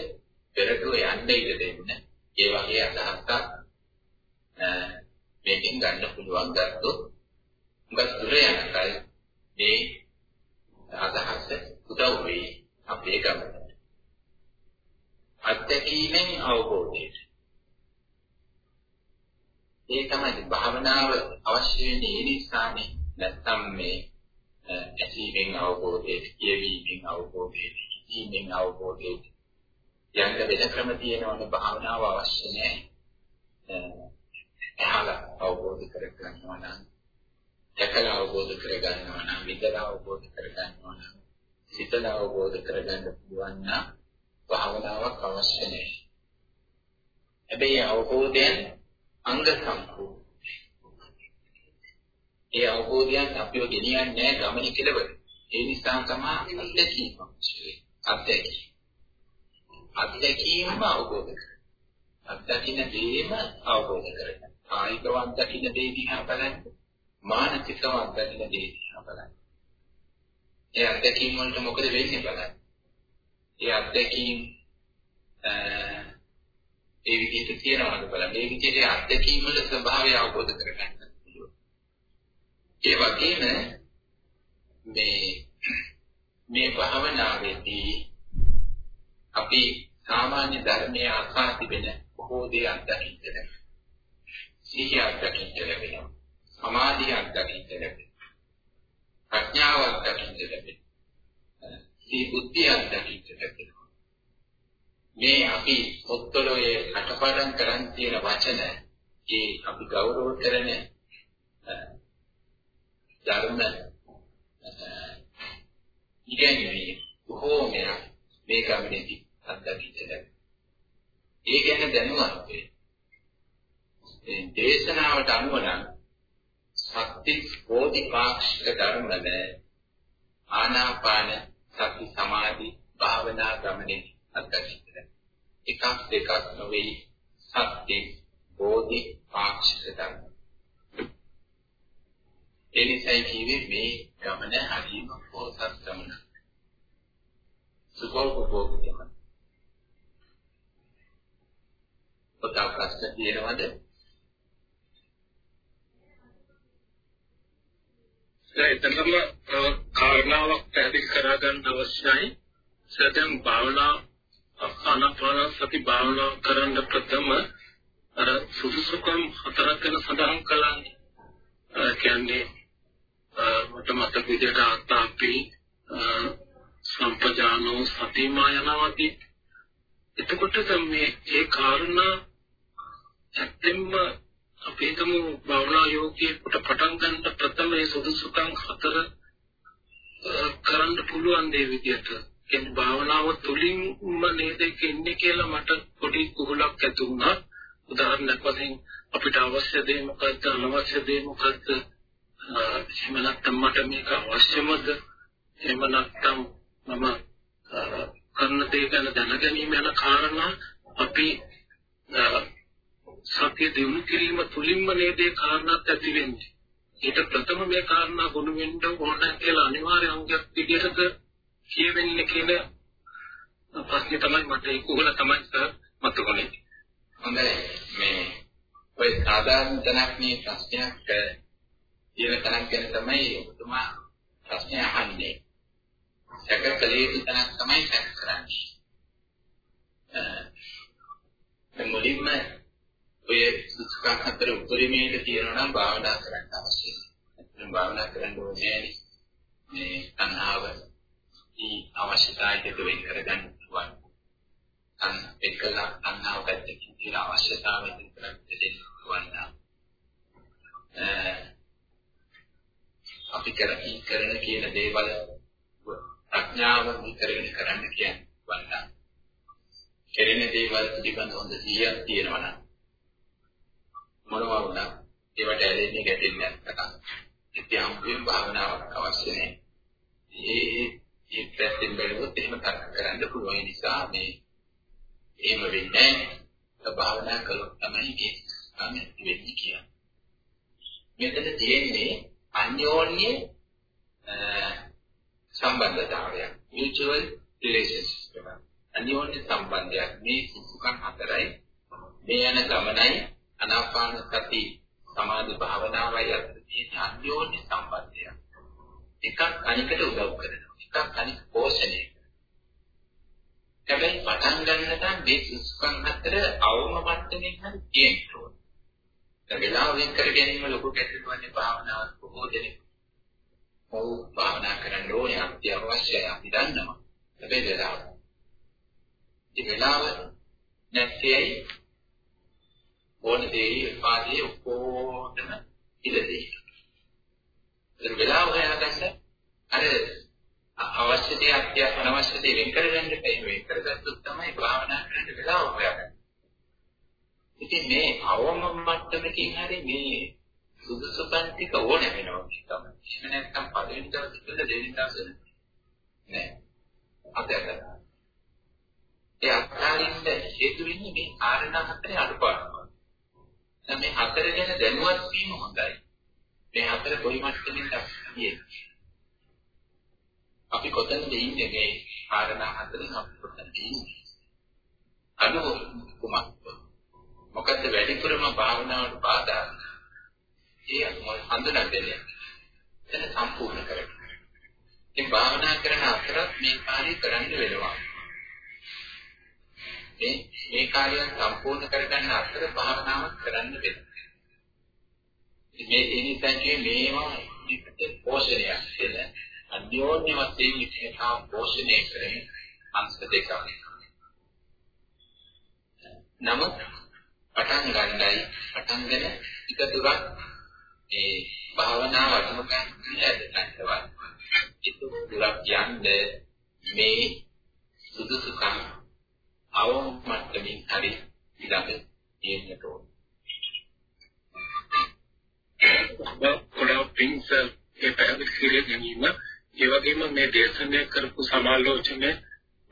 පෙරටුව යන්න ඉඩ දෙන්න. ඒ වගේ අදහසක් මේකෙන් ගන්න පුළුවන් ගත්තොත් උගස් දුර යනකල් මේ අදහස උදව් වෙයි අපේ ගමනට. අත්දැකීමෙන් අවබෝධයට. ඒ තමයි භාවනාව අවශ්‍ය වෙන්නේ ඒ නිසානේ. නැත්තම් මේ ඇසීමෙන් අවබෝධයට, කියවීමෙන් අවබෝධයට, ඉඳීමෙන් අවබෝධයට යන්න වෙන ක්‍රම තියෙනවනේ භාවනාව අවශ්‍ය නැහැ. එහලා අවබෝධ කරගන්නවා නම්, දැකලා අවබෝධ කරගන්නවා නම්, විදලා අවබෝධ කරගන්නවා නම්, සිතලා අවබෝධ කරගන්න පුළුවන් නම් භාවනාවක් අවශ්‍ය නැහැ. හැබැයි අවබෝධයෙන් අංග සම්පූර්ණ. ඒ අවබෝධයන් අපිව ගෙනියන්නේ නැහැ ගමනේ කෙලවර. ඒ නිසා තමයි අත්දැකීම අත්දැකීම. අත්දැකීම අවබෝධ කරගන්න. අත්දකින්න දේම අවබෝධ කරගන්න. කායිකව අත්දකින්න දේ දිහා බලන්න. මානසිකව අත්දකින්න දේ දිහා බලන්න. ඒ අත්දැකීම් වලට මොකද වෙන්නේ බලන්න. ඒ අත්දැකීම් ඒ විදිහට තියනවාද බලන්න. මේ විදිහට අත්දැකීම් වල ස්වභාවය අවබෝධ කරගන්න පුළුවන්. ඒ වගේම මේ මේ භාවනාවේදී අපි සාමාන්‍ය ධර්මයේ අසා තිබෙන බොහෝ දේ අත්දකින්න ලැබෙනවා. සිහිය අත්දකින්න ලැබෙනවා. සමාධිය අත්දකින්න ලැබෙනවා. ප්‍රඥාව අත්දකින්න ලැබෙනවා. මේ බුද්ධිය අත්දකින්න ලැබෙනවා. මේ අපි පොත්වල ඔය කටපාඩම් කරන් තියෙන වචන ඒ අපි ගෞරව කරන ධර්ම ඉගෙනීමේ බොහෝමයක් මේ ගමනේදී අත්දැකීච්ච ඒ ගැන දැනුවත් වේ. ඒ දේශනාවට අනුව නම් සත්‍ය බෝධිපාක්ෂික ධර්මද ආනාපාන සති සමාධි භාවනා ගමනේ අත්දැකීච්ච එකක් දෙකක් නොවේ සත්‍ය බෝධිපාක්ෂික ධර්ම. ඒ නිසායි කිව්වේ මේ ගමන හරිම පොසත් ගමන. සුඛෝපභෝග ගමන. පොතා ප්‍රශ්න තියෙනවද? එතනම කාරණාවක් පැහැදිලි කරගන්න අවශ්‍යයි. සදම් භාවනා ආනාපාන සති භාවනා කරන්න ප්‍රථම අර සුසුසුකම් හතරක් ගැන සඳහන් කළානේ. කියන්නේ මට මතක විදිහට ආත්තාපි සම්පජානෝ සතිමා යනවාදී එතකොට මේ ඒ කාරණා ඇත්තෙන්ම අපි හිතමු භවනා යෝගියෙකුට පටන් ගන්න ප්‍රථම ඒ සුදුසුකම් හතර කරන්න පුළුවන් දේ විදිහට කියන්නේ භාවනාව තුලින්ම නේද ඉන්නේ කියලා මට පොඩි කුහුලක් ඇති වුණා. උදාහරණයක් වශයෙන් අපිට අවශ්‍ය දේ මොකක්ද අනවශ්‍ය දේ මොකක්ද එහෙම නැත්නම් මට මේක අවශ්‍යමද එහෙම නැත්නම් මම කරන දේ ගැන දැනගැනීම යන කාරණා අපි සත්‍ය දිනු කිරීම තුලින්ම නේද ඒ කාරණාත් ඇති වෙන්නේ. ඊට ප්‍රථම මේ කාරණා ගොනු වෙන්න ඕන කියලා අනිවාර්ය අංගයක් විදිහට කියවෙන්නේ කියන ප්‍රශ්නේ තමයි මට ඒක උගල තමයි සර් මතකනේ. හොඳයි මේ ඔය සාධාරණ තැනක් මේ ප්‍රශ්නයක් කියන තැනක් ගැන තමයි ඔබතුමා ප්‍රශ්නය අහන්නේ. සැක කලේ යුතු තැනක් තමයි සැක කරන්නේ. මුලින්ම ඔය සුසුකම් හතර උපරිමයට තියෙනවා නම් භාවනා කරන්න අවශ්‍යයි. එතන භාවනා කරන්න ඕනේ මේ තණ්හාව ඊ අවශ්‍යතාවයට වෙන් කරගන්න පුළුවන්. අන් එකලා තණ්හාව පැත්තකින් තියෙන අවශ්‍යතාවය විතරක් දෙන්න පුළුවන්. අපි කරන කියන දේවල් ප්‍රඥාව විතරගෙන කරන්න කියන්නේ වන්නා. කෙරෙන දේවල් පිළිබඳ හොඳ සිහියක් තියෙනවා නම් මොනවා වුණත් ඒවට ඇලෙන්නේ ගැටෙන්නේ නැත්නම් ඉතින් අම්පියම් භාවනාවක් අවශ්‍ය නැහැ. ඒ ඒ පැත්තෙන් බැලුවොත් එහෙම තර්ක කරන්න පුළුවන් නිසා මේ එහෙම වෙන්නේ නැහැ. භාවනා කළොත් තමයි ඒක ගන්න වෙන්නේ කියන්නේ. මෙතන තියෙන්නේ අන්‍යෝන්‍ය සම්බන්ධතාවයක් mutual relationship එක. අන්‍යෝන්‍ය සම්බන්ධයක් මේ සුසුකම් හතරයි මේ යන ගමනයි අනාපාන සති සමාධි භාවනාවයි අතර තියෙන අන්‍යෝන්‍ය සම්බන්ධයක්. එකක් අනිකට උදව් කරනවා. එකක් අනික පෝෂණය කරනවා. හැබැයි පටන් ගන්නකම් මේ සුසුකම් හතර අවම මට්ටමින් හරි තියෙන්න ඕනේ. දැන් වෙලාව වෙන් කර ගැනීම ලොකු ගැටලුවක් භාවනාවක් බොහෝ දෙනෙක් ඔව් භාවනා කරන්න ඕනේ අත්‍යවශ්‍යයි අපි දන්නවා. හැබැයි වෙලාව. ඒ වෙලාව නැත්තේයි ඕන දෙයි පාදී ඔක්කොටම ඉඳදී. ඒ වෙලාව හොයාගන්න අර අවශ්‍ය දේ අත්‍යවශ්‍ය දේ වෙන් කරගන්න බැහැ. වෙන් කරගත්තොත් තමයි භාවනා කරන්න වෙලාව හොයාගන්නේ. ඉතින් මේ අවම මට්ටමකින් හරි මේ සුදුසුකම් ටික ඕන වෙනවා කියතම. එහෙම නැත්නම් පළවෙනි දවසේ ඉඳලා දෙවෙනි දවසේ නෑ. අතහැරලා. ඒ අත්හරින්න හේතු වෙන්නේ මේ කාරණා හතරේ අනුපාතය. දැන් මේ හතර ගැන දැනුවත් වීම හොඳයි. මේ හතර කොයි මට්ටමින්ද අපි අපි කොතනද ඉන්නේ මේ කාරණා හතරෙන් අපි කොතනද ඉන්නේ? අනුව කුමක්ද? මොකද්ද වැඩිපුරම භාවනාවට බාධා ඒ හඳුනා දෙන්නේ. එතන සම්පූර්ණ කරගන්න. ඉතින් භාවනා කරන අතරත් මේ කාර්යය කරන්න වෙනවා. මේ මේ කාර්යය සම්පූර්ණ කරගන්න අතර භාවනාවක් කරන්න වෙනවා. මේ ඒ නිසා කියන්නේ මේවා විකට පෝෂණයක් කියලා අන්‍යෝන්‍ය වශයෙන් විකේතා පෝෂණය කරන අංශ දෙකක්. නමුත් පටන් ගන්නයි පටන්ගෙන ටික දුරක් මේ භාවනා වඩනු ගන්න ඇදගන්නවා. ඒක දුරක් යන්නේ මේ සුදුසුකම් අවම මට්ටමින් හරි ඊළඟ තියෙන්නට ඕන. ගොඩාක් පින්ස ඒ පැහැදිලි කිරීම ගැනීම ඒ වගේම මේ දේශනය කරපු සමාලෝචනය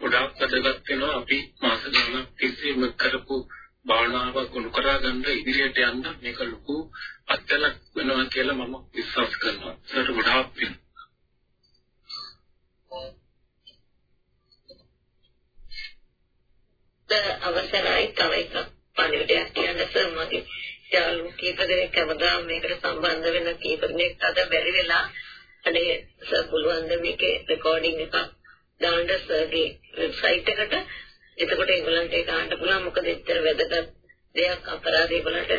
ගොඩාක් වැදගත් වෙනවා අපි මාස ගණනක් තිස්සේම කරපු භාවනාව ගොනු කරා ගන්න ඉදිරියට යන්න මේක ලොකු අත්දැකීමක් වෙනවා කියලා මම විශ්වාස කරනවා. ඒකට ගොඩාක් පින්. අවසරයි තව එකක් පණිවිඩයක් කියන්න සර් මගේ යාළුවෝ කීප දෙනෙක් හැමදාම මේකට සම්බන්ධ වෙන කීප දෙනෙක් අද බැරි වෙලා අනේ සර් පුළුවන් ද මේකේ රෙකෝඩින් එකක් දාන්න සර්ගේ වෙබ්සයිට් එකට එතකොට ඒගොල්ලන්ට ඒක ආන්න පුළුවන්. මොකද ඇත්තට වැදගත් දෙයක් අපරාධය වලට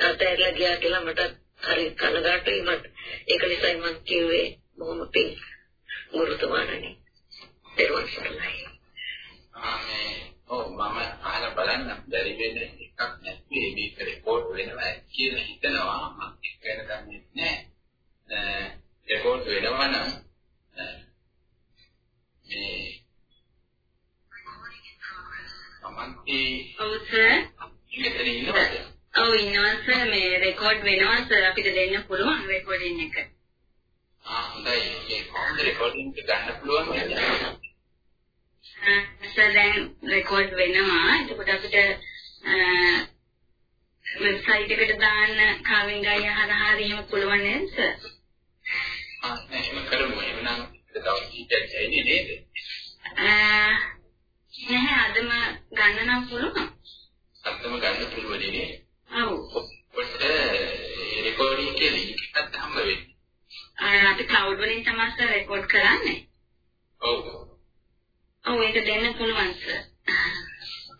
අතහැරලා ගියා කියලා මට හරි කනගාටුයි. මට ඒක නිසා මම කිව්වේ බොහොම පිං ගුරුතුමාණනි දරුවන් සරණයි. ආමේ. ඔව් මම අහලා බලන්න. බැරි වෙන එකක් නැත්නම් මේක රෙකෝඩ් වෙනවා කියලා හිතනවා. මම ඒක ගැන දන්නේ නැහැ. රෙකෝඩ් වෙනවා නම් මේ සමන්ති ඔව් සර් මෙතන ඉන්නවද ඔව් ඉන්නවා සර් මේ රෙකෝඩ් වෙනවා සර් අපිට දෙන්න පුළුවන් රෙකෝඩින් එක. ආ හොඳයි. මේ කොහොමද රෙකෝඩින් එක ගන්න පුළුවන් කියන්නේ. සර් දැන් රෙකෝඩ් වෙනවා. එතකොට අපිට වෙබ්සයිට් එකට දාන්න කාවෙන්ගයි අහලා හරි එහෙම පුළුවන් නේද සර් ආ එහෙම කරමු. එහෙනම් දවස් කීපයක් ඇයිනේ නේද නැහැ අදම ගන්න නම් පුළුවන්. අදම ගන්න පුළුවන්. නේ ඔව් ඔකට රෙකෝඩින් එකේ ලින්ක් එකක් හම්බ වෙන්නේ. අපි ක්ලවුඩ් වලින් තමයි රෙකෝඩ් කරන්නේ. ඔව්. ඔව් ඒක දෙන්න පුළුවන් සර්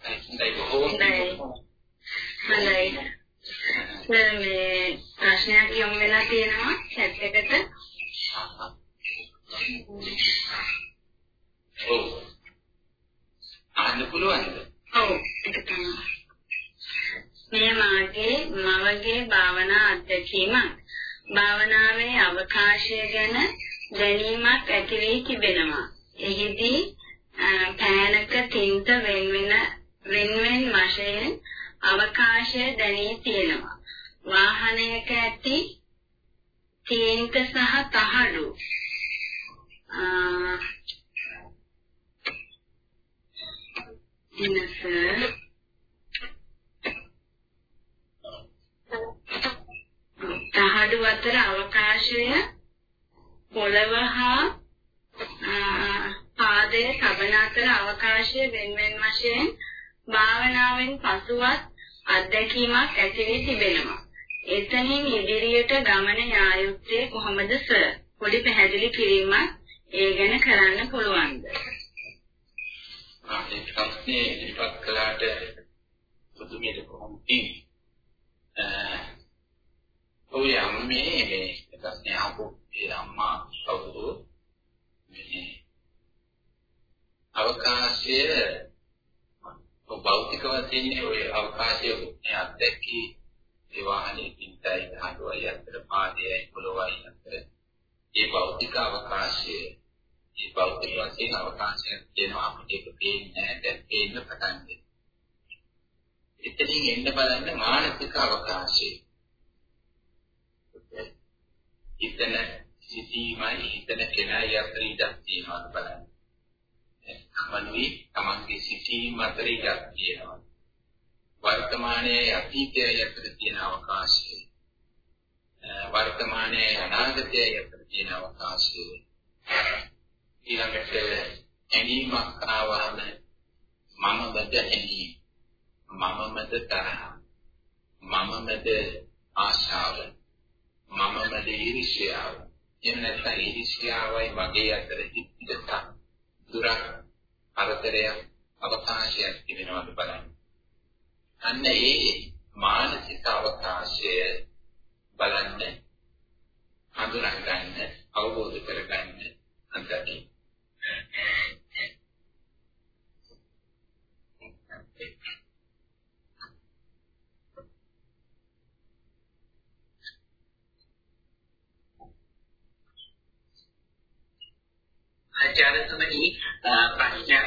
හොඳයි. බොහොම හොඳයි. හොඳයි. මේ ප්‍රශ්නයක් යොමු වෙලා තියෙනවා chat එකට. ඔව් අහන්න පුළුවන්ද? ඔව්. ඒක තමයි මේ මාගේ මවගේ භාවනා අත්දැකීමක්. භාවනාවේ අවකාශය ගැන දැනීමක් ඇති වී තිබෙනවා. එහිදී පෑනක තින්ත වෙන වෙන වෙන වෙන වශයෙන් අවකාශය දැනී තියෙනවා. වාහනයක ඇති තීන්ත සහ තහඩු. එනස තහඩු අතර අවකාශය පොළව හා පාදයේ තබන අතර අවකාශය වෙන වෙන වශයෙන් භාවනාවෙන් පසුවත් අත්දැකීමක් ඇති වී තිබෙනවා. එතනින් ඉදිරියට ගමන යා යුත්තේ කොහොමද සර්? පොඩි පැහැදිලි කිරීමක් ඒ ගැන කරන්න පුළුවන්ද? ඒ ප්‍රශ්නේ ඉදිරිපත් කළාට පුදුමයට කොහොමද තියෙන්නේ? ඔය අම්මේ මේ ප්‍රශ්නේ අහපු ඒ අම්මා කවුරු මේ අවකාශය භෞතික වශයෙන් ඔය අවකාශය අත්දැකී ඒ වාහනේ පිටයි හඩුවයි අතර පාදයයි පොළොවයි අතර ඒ භෞතික අවකාශයේ ඒ භෞතික වශයෙන් අවකාශයක් කියනවා අපිට ඒක පේන්නේ නැහැ දැන් පේන්න පටන් ගන්නවා. එතනින් එන්න බලන්න මානසික අවකාශය. හිතන සිටීමයි හිතන කෙනයි අතර ඉඩක් තියෙනවා බලන්න. මනුයි තමන්ගේ සිටීම අතර ඉඩක් තියෙනවා. වර්තමානයේ අතීතයේ අතර තියෙන අවකාශය. වර්තමානයේ අනාගතයේ අතර තියෙන අවකාශය. ඊළඟට ඇනීමක් ආවම මම බද ඇනීම මම මද තරහ මම මද ආශාව මම මද ඊර්ෂ්‍යාව. එහෙම නැත්නම් ඊර්ෂ්‍යාවයි මගේ අතර හිතට දුරක් අරතරයක් අවකාශයක් තිබෙනවද බලන්න. අන්න ඒ මානසික අවකාශය බලන්න හඳුනා ගන්න අවබෝධ කරගන්න අන්තදී ආචාර්යතුමනි ප්‍රශ්නයක්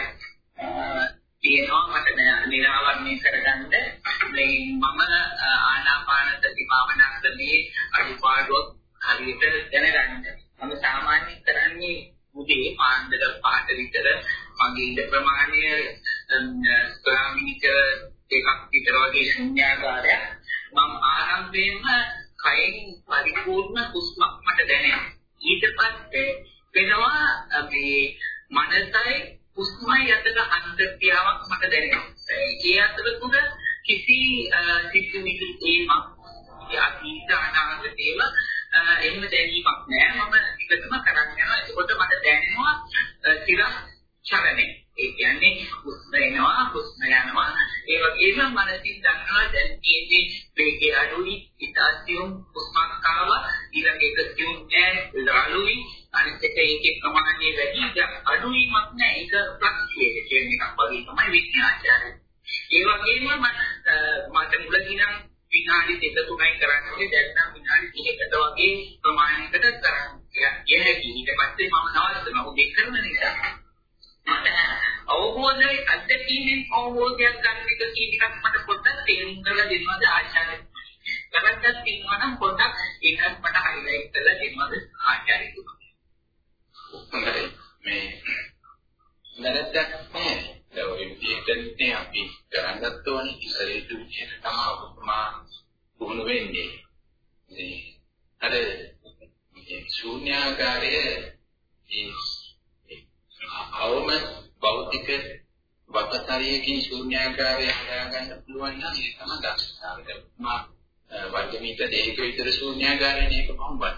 තියෙනවා මට නිරාවරණය කරගන්න මේ මම ආනාපාන සති භාවනා ක්‍රමේ අනිපාඩුවක් හරියට දැනගන්න. මම සාමාන්‍යයෙන් කරන්නේ උදේ පාන්දර පහට විතර මගේ ඉඳ ප්‍රමාණය ස්වාමිනික දෙකක් විතර වගේ ශුන්‍යාකාරයක් මම ආරම්භයෙන්ම කයෙන් පරිපූර්ණ හුස්මක් මට දැනෙනවා. ඊට පස්සේ වෙනවා මේ මනසයි හුස්මයි අතර අන්තර්ක්‍රියාවක් මට දැනෙනවා. ඒ අතරතුර කිසි සිතුවිලි ඒමක් අතීත අනාගතේම එහෙම දැනීමක් නෑ. මම විකතම කරන් යනවා. එතකොට මට දැනෙනවා තිර චලනය. ඒ කියන්නේ හුස්ම එනවා, හුස්ම යනවා. ඒ වගේම මනසින් දන්නවා දැන් මේ වේගය අඩුයි, ඉතාසියුම් හුස්මක් ආවා, ඊළඟ එක සියුම් නෑ, අඩුයි. අනිත් එක ඒකේ ප්‍රමාණය වැඩි, අඩුවීමක් නෑ. ඒක ෆ්ලක්චුවේෂන් එකක් වගේ තමයි විද්‍යාචාරය. ඒ වගේම මට මුලදී නම් විනාඩි දෙක තුනයි කරන්නේ දැන් නම් විනාඩි 30කට වගේ ප්‍රමාණයකට කරන්නේ. ඒ හැකි ඊට පස්සේ මම නවත්තනවා. උදේ කරන නිසා. අවබෝධයේ අත්දැකීමෙන් අවබෝධයක් ගන්න එක කියන එකක් මට පොඩ්ඩක් තේරුම් කරලා දෙන්නවද ආචාර්ය? කරත්තක් තියෙනවා නම් පොඩ්ඩක් ඒකත් මට හයිලයිට් කරලා දෙන්නවද ආචාර්ය තුමා? හොඳයි. මේ නැරද්දක් නෑ. ඒ ඔය විදිහටනේ අපි කරන්නත් ඕනේ ඉස්සරේ දුන්නේ තමයි උපමා පුහුණු වෙන්නේ. මේ අර ශූන්‍යාකාරයේ අවම භෞතික වකතරියකින් ශූන්‍යාකාරය හදාගන්න පුළුවන් නම් ඒක තමයි දක්ෂතාවය. මා වර්ගමීටර දෙකක විතර ශූන්‍යාකාරයෙන් ඒක පහුබත්.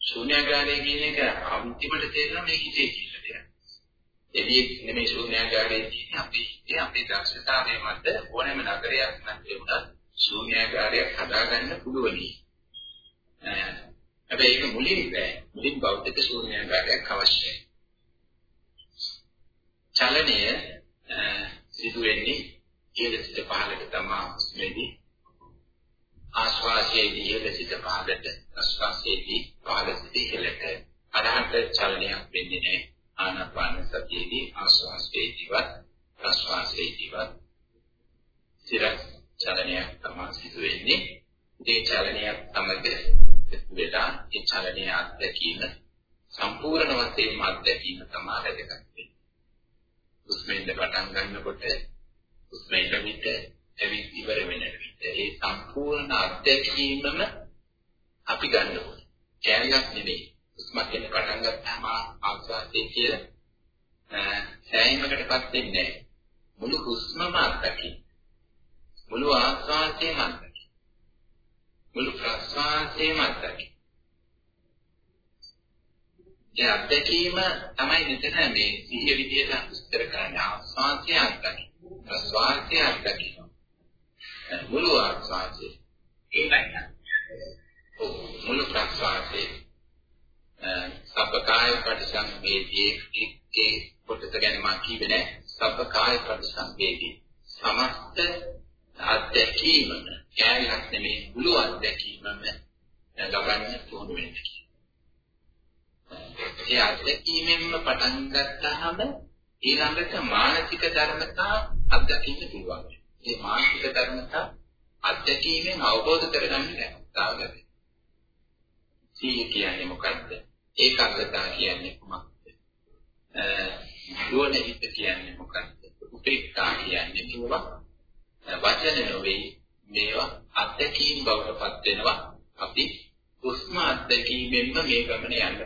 ශූන්‍යාකාරය කියන එක අන්තිමට තේරෙන මේ හිතේ කියලා දෙයක්. එළියේ නෙමෙයි ශූන්‍යාකාරයේ තියෙන අපි ඒ අපේ දක්ෂතාවය මත ඕනෑම නගරයක් නම් තිබුණත් ශූන්‍යාකාරයක් හදාගන්න පුළුවනි. හැබැයි ඒක මුලින් බෑ. මුලින් භෞතික ශූන්‍යාකාරයක් අවශ්‍යයි. චලනය සිදු වෙන්නේ ඉහළ සිට පහළට තමයි මේදී ආශ්වාසයේදී ඉහළ සිට පහළට ප්‍රශ්වාසයේදී පහළ සිට ඉහළට අරහත් චලනයක් වෙන්නේ නැහැ ආනාපාන සතියේදී ආශ්වාසයේදීවත් ප්‍රශ්වාසයේදීවත් සිර චලනයක් තමයි සිදු වෙන්නේ ඒ චලනයක් තමයි වෙලා ඒ චලනයේ අත්දැකීම සම්පූර්ණ වශයෙන්ම අත්දැකීම තමයි වැදගත් වෙන්නේ හුස්මෙන් පටන් ගන්නකොට හුස්මෙන් විට ඇවිත් ඉවර වෙන විට ඒ සම්පූර්ණ අත්දැකීමම අපි ගන්න ඕනේ. කැලයක් නෙමෙයි. හුස්මෙන් පටන් ගත්තාම ආස්වාදයේ කියලා සෑහීමකටපත් වෙන්නේ නැහැ. මුළු හුස්මම අත්දැකීම. මුළු ආස්වාදයේම අත්දැකීම. මුළු ප්‍රස්වාසයේම අත්දැකීම. ඒ අත්දැකීම තමයි මෙතන මේ සිහිය විදියට විස්තර කරන්නේ ආස්වාදයේ අත්දැකීම. ප්‍රස්වාදයේ අත්දැකීම. මුළු ආස්වාදයේ ඒකයි. මුළු ප්‍රස්වාදයේ සබ්බකාය පරිසංවේදී ඒකේ කොටස ගැන මම කිව්වේ නෑ. සබ්බකාය පරිසංවේදී සමස්ත අත්දැකීමම කෑල්ලක් නෙමෙයි මුළු අත්දැකීමම ලබන්න පුහුණු වෙන්නේ. ඒ අත්දැකීමෙන්ම පටන් ගත්තාම ඊළඟට මානසික ධර්මතා අත්දකින්න පුළුවන්. මේ මානසික ධර්මතා අත්දැකීමෙන් අවබෝධ කරගන්න ලැබතාවද. සීය කියන්නේ මොකක්ද? ඒකාග්‍රතාව කියන්නේ මොකක්ද? නුවණ හිත කියන්නේ මොකක්ද? උපේක්ඛා කියන්නේ මේවා වචන නොවේ මේවා අත්දැකීම් බවට පත් වෙනවා. අපි උස්ම අත්දැකීමෙන්ම මේ ගමන යන්න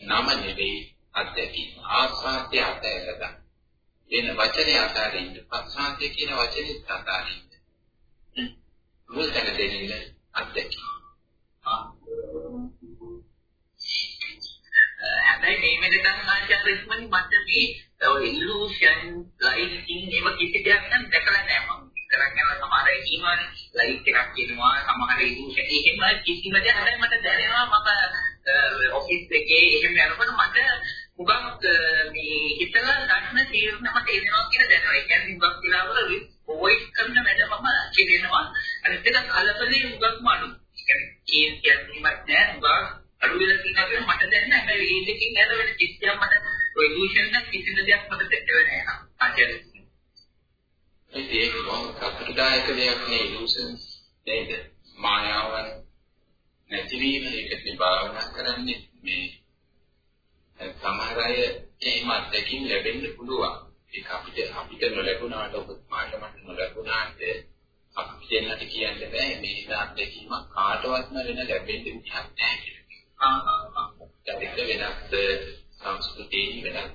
නම නෙවෙයි අත්දැකීම. ආස්වාදයේ අතහැරලා එන වචනේ අතාරින්න. පස්සාන්තය කියන වචනේ අතාරින්න. මුල් තැන දෙන්නේ අත්දැකීම. හැබැයි මේ වෙනකන් ආචාර ඉස්මනි මට මේ ඔය ඉලූෂන් ලයිටින් ඒව කිසි දෙයක් නම් දැකලා නැහැ මම. කරන් යනවා සමහර අය කියනවා ලයිට් එකක් කියනවා සමහර ඉලූෂන් එහෙම කිසිම දෙයක් නැහැ මට දැනෙනවා මම ඔෆිස් එකේ එහෙම යනකොට මට උගක් මේ හිතලා ගන්න තීරණ මට එනවා කියලා දැනෙනවා. ඒ කියන්නේ උගක් වෙලාවල වොයිස් කරන වැඩ මම කියනවා. අනිත් එක කලබලේ උගක්ම අඩු. ඒ කියන්නේ කියන්නේවත් නෑ උගක් අඩු වෙලා තියෙනවා කියලා මට දැනෙන හැබැයි ඒ දෙකෙන් ඈත වෙන කිසියම් මට ඔය ඉලූෂන් එක කිසිම දෙයක් මට දෙන්න වෙන්නේ නැහැ. ආචාර්ය. ඒක කොහොමද සතුටුදායක දෙයක් නේ ඉලූෂන් නේද? මායාවන් නැතිවීම ඒකට භාවනා කරන්නේ මේ සමහර අය එහෙම අත්දැකීම් ලැබෙන්න පුළුවන්. ඒක අපිට අපිට නොලැබුණාට ඔබතුමාට මට නොලැබුණාට අපි දෙන්නට කියන්න බෑ මේ අත්දැකීම කාටවත්ම වෙන ලැබෙන්න විදිහක් නැහැ කියලා. ඒක වෙනස් සංස්කෘතියේ වෙනස්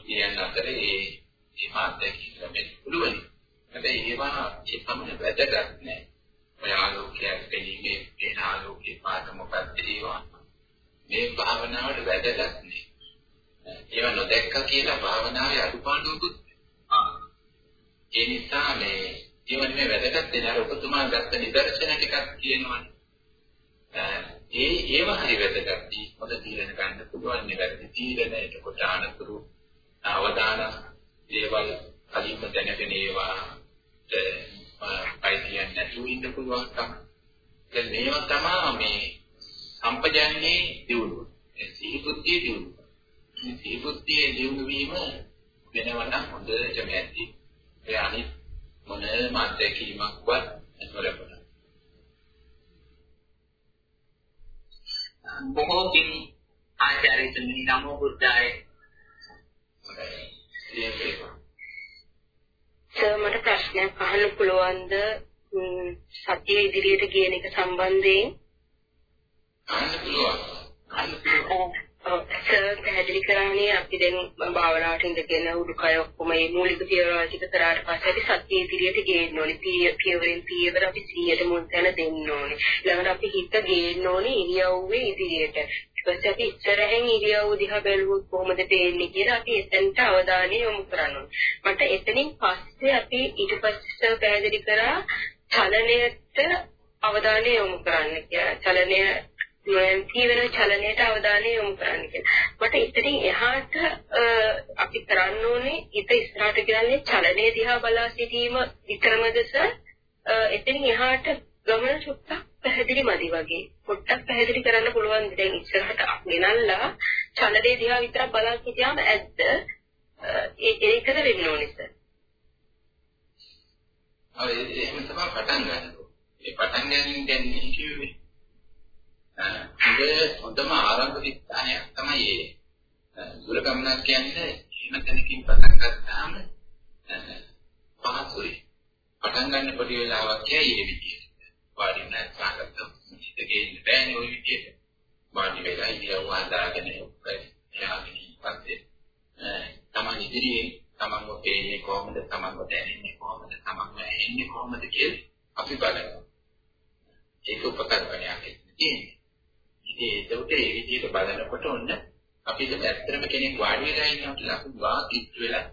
කියන අතරේ ඒ මේ අත්දැකීම් ලැබෙන්න පුළුවන්. හැබැයි ඒවා ඒ පමණ වැදගත් නැහැ. ඔය ආලෝකයක් දෙනීමේ ඒ ආලෝකේ පාට මොකක්ද ඒවා මේ භාවනාවට වැදගත් නැහැ. ඒවා නොදැක්ක කියලා භාවනාවේ අඩුපාඩුකුත් ඒ නිසා මේ ඒවන් මේ වැදගත් දෙන අර ඔබතුමා ගත්ත නිදර්ශන ටිකක් කියනවනේ. ඒ ඒව හරි වැදගත්. හොඳ තීරණ ගන්න පුළුවන් නිවැරදි තීරණ එතකොට අනතුරු අවදාන දේවල් කලින්ම දැනගෙන ඒවා අයිතියක් නැතුව ඉන්න පුළුවන්කම. දැන් මේවා තමයි මේ සම්පජන්යේ දියුණුව. ඒ සිහිබුද්ධිය දියුණුව. මේ සිහිබුද්ධියේ දියුණු වීම වෙනවනම් හොඳටම ඇති. ඒ අනිත් මොනම අත්දැකීමක්වත් නොලැබුණා. බොහෝ පින් ආචාර්යතුමනි නමෝ බුද්ධාය. සර් මට ප්‍රශ්නයක් අහන්න පුළුවන්ද සතිය ඉදිරියට ගියන එක සම්බන්ධයෙන් අහන්න පුළුවන්. අහන්න පුළුවන්. සර් පැහැදිලි කරන්නේ අපි දැන් භාවනාවට ඉඳගෙන උඩුකය ඔක්කොම මේ මූලික පියවරවල් ටික කරාට පස්සේ අපි සතිය ඉදිරියට ගේන්න ඕනේ. පියවරෙන් පියවර අපි 100ට මුල් තැන දෙන්න ඕනේ. ඊළඟට අපි හිත ගේන්න ඕනේ ඉරියව්වේ ඉදිරියට. ඊට පස්සේ අපි ඉස්සරහෙන් ඉරියව්ව දිහා බැලුවොත් කොහොමද පේන්නේ කියලා අපි එතනට අවධානය යොමු කරන්න ඕනේ. මට එතනින් පස්සේ අපි ඊට පස්සේ පැහැදිලි කරා චලනයට අවධානය යොමු කරන්න කියලා. චලනය නොයන්ති වෙන චලනයට අවධානය යොමු කරන්න කියලා. මට ඉතින් එහාට අපි කරන්න ඕනේ ඊට ඉස්සරහට කියන්නේ චලනයේ දිහා බලා සිටීම විතරමද සර්? එතනින් එහාට ගමන චුට්ටක් පැහැදිලි මදි වගේ. පොඩ්ඩක් පැහැදිලි කරන්න පුළුවන් දැන් ඉස්සරහට ගෙනල්ලා චලනයේ දිහා විතරක් බලන් හිටියාම ඇද්ද? ඒකද වෙන්න ඕනේ සර්. ආ එහෙම තමයි පටන් ගන්න. ඒ පටන් ගැනීම දැන් කිව්වේ හොඳ හොඳම ආරම්භ ස්ථානයක් තමයි ඒ. දුර ගමනක් කියන්නේ එහෙම තැනකින් පටන් ගත්තාම පහසුයි. පටන් ගන්න පොඩි වෙලාවක් යයි ඒ විදිහට. වාඩි වෙන සාකච්ඡා හිතේ ඉන්න බෑනේ ওই විදිහට. වාඩි වෙලා ඉරියව් හදාගෙන යාගෙන ඉපස්සේ තමන් ඉදිරියේ තමන්ව පේන්නේ කොහොමද තමන්ව දැනෙන්නේ කොහොමද තමන්ව ඇහෙන්නේ කොහොමද කියලා අපි බලනවා. ඒක උපකරණයක් තියෙන්නේ. ඉතින් ඒකට ඒ විදිහට බලනකොට ඔන්න අපිට ඇත්තටම කෙනෙක් වාඩි වෙලා ඉන්නවා කියලා අපි වා කිට් වෙලා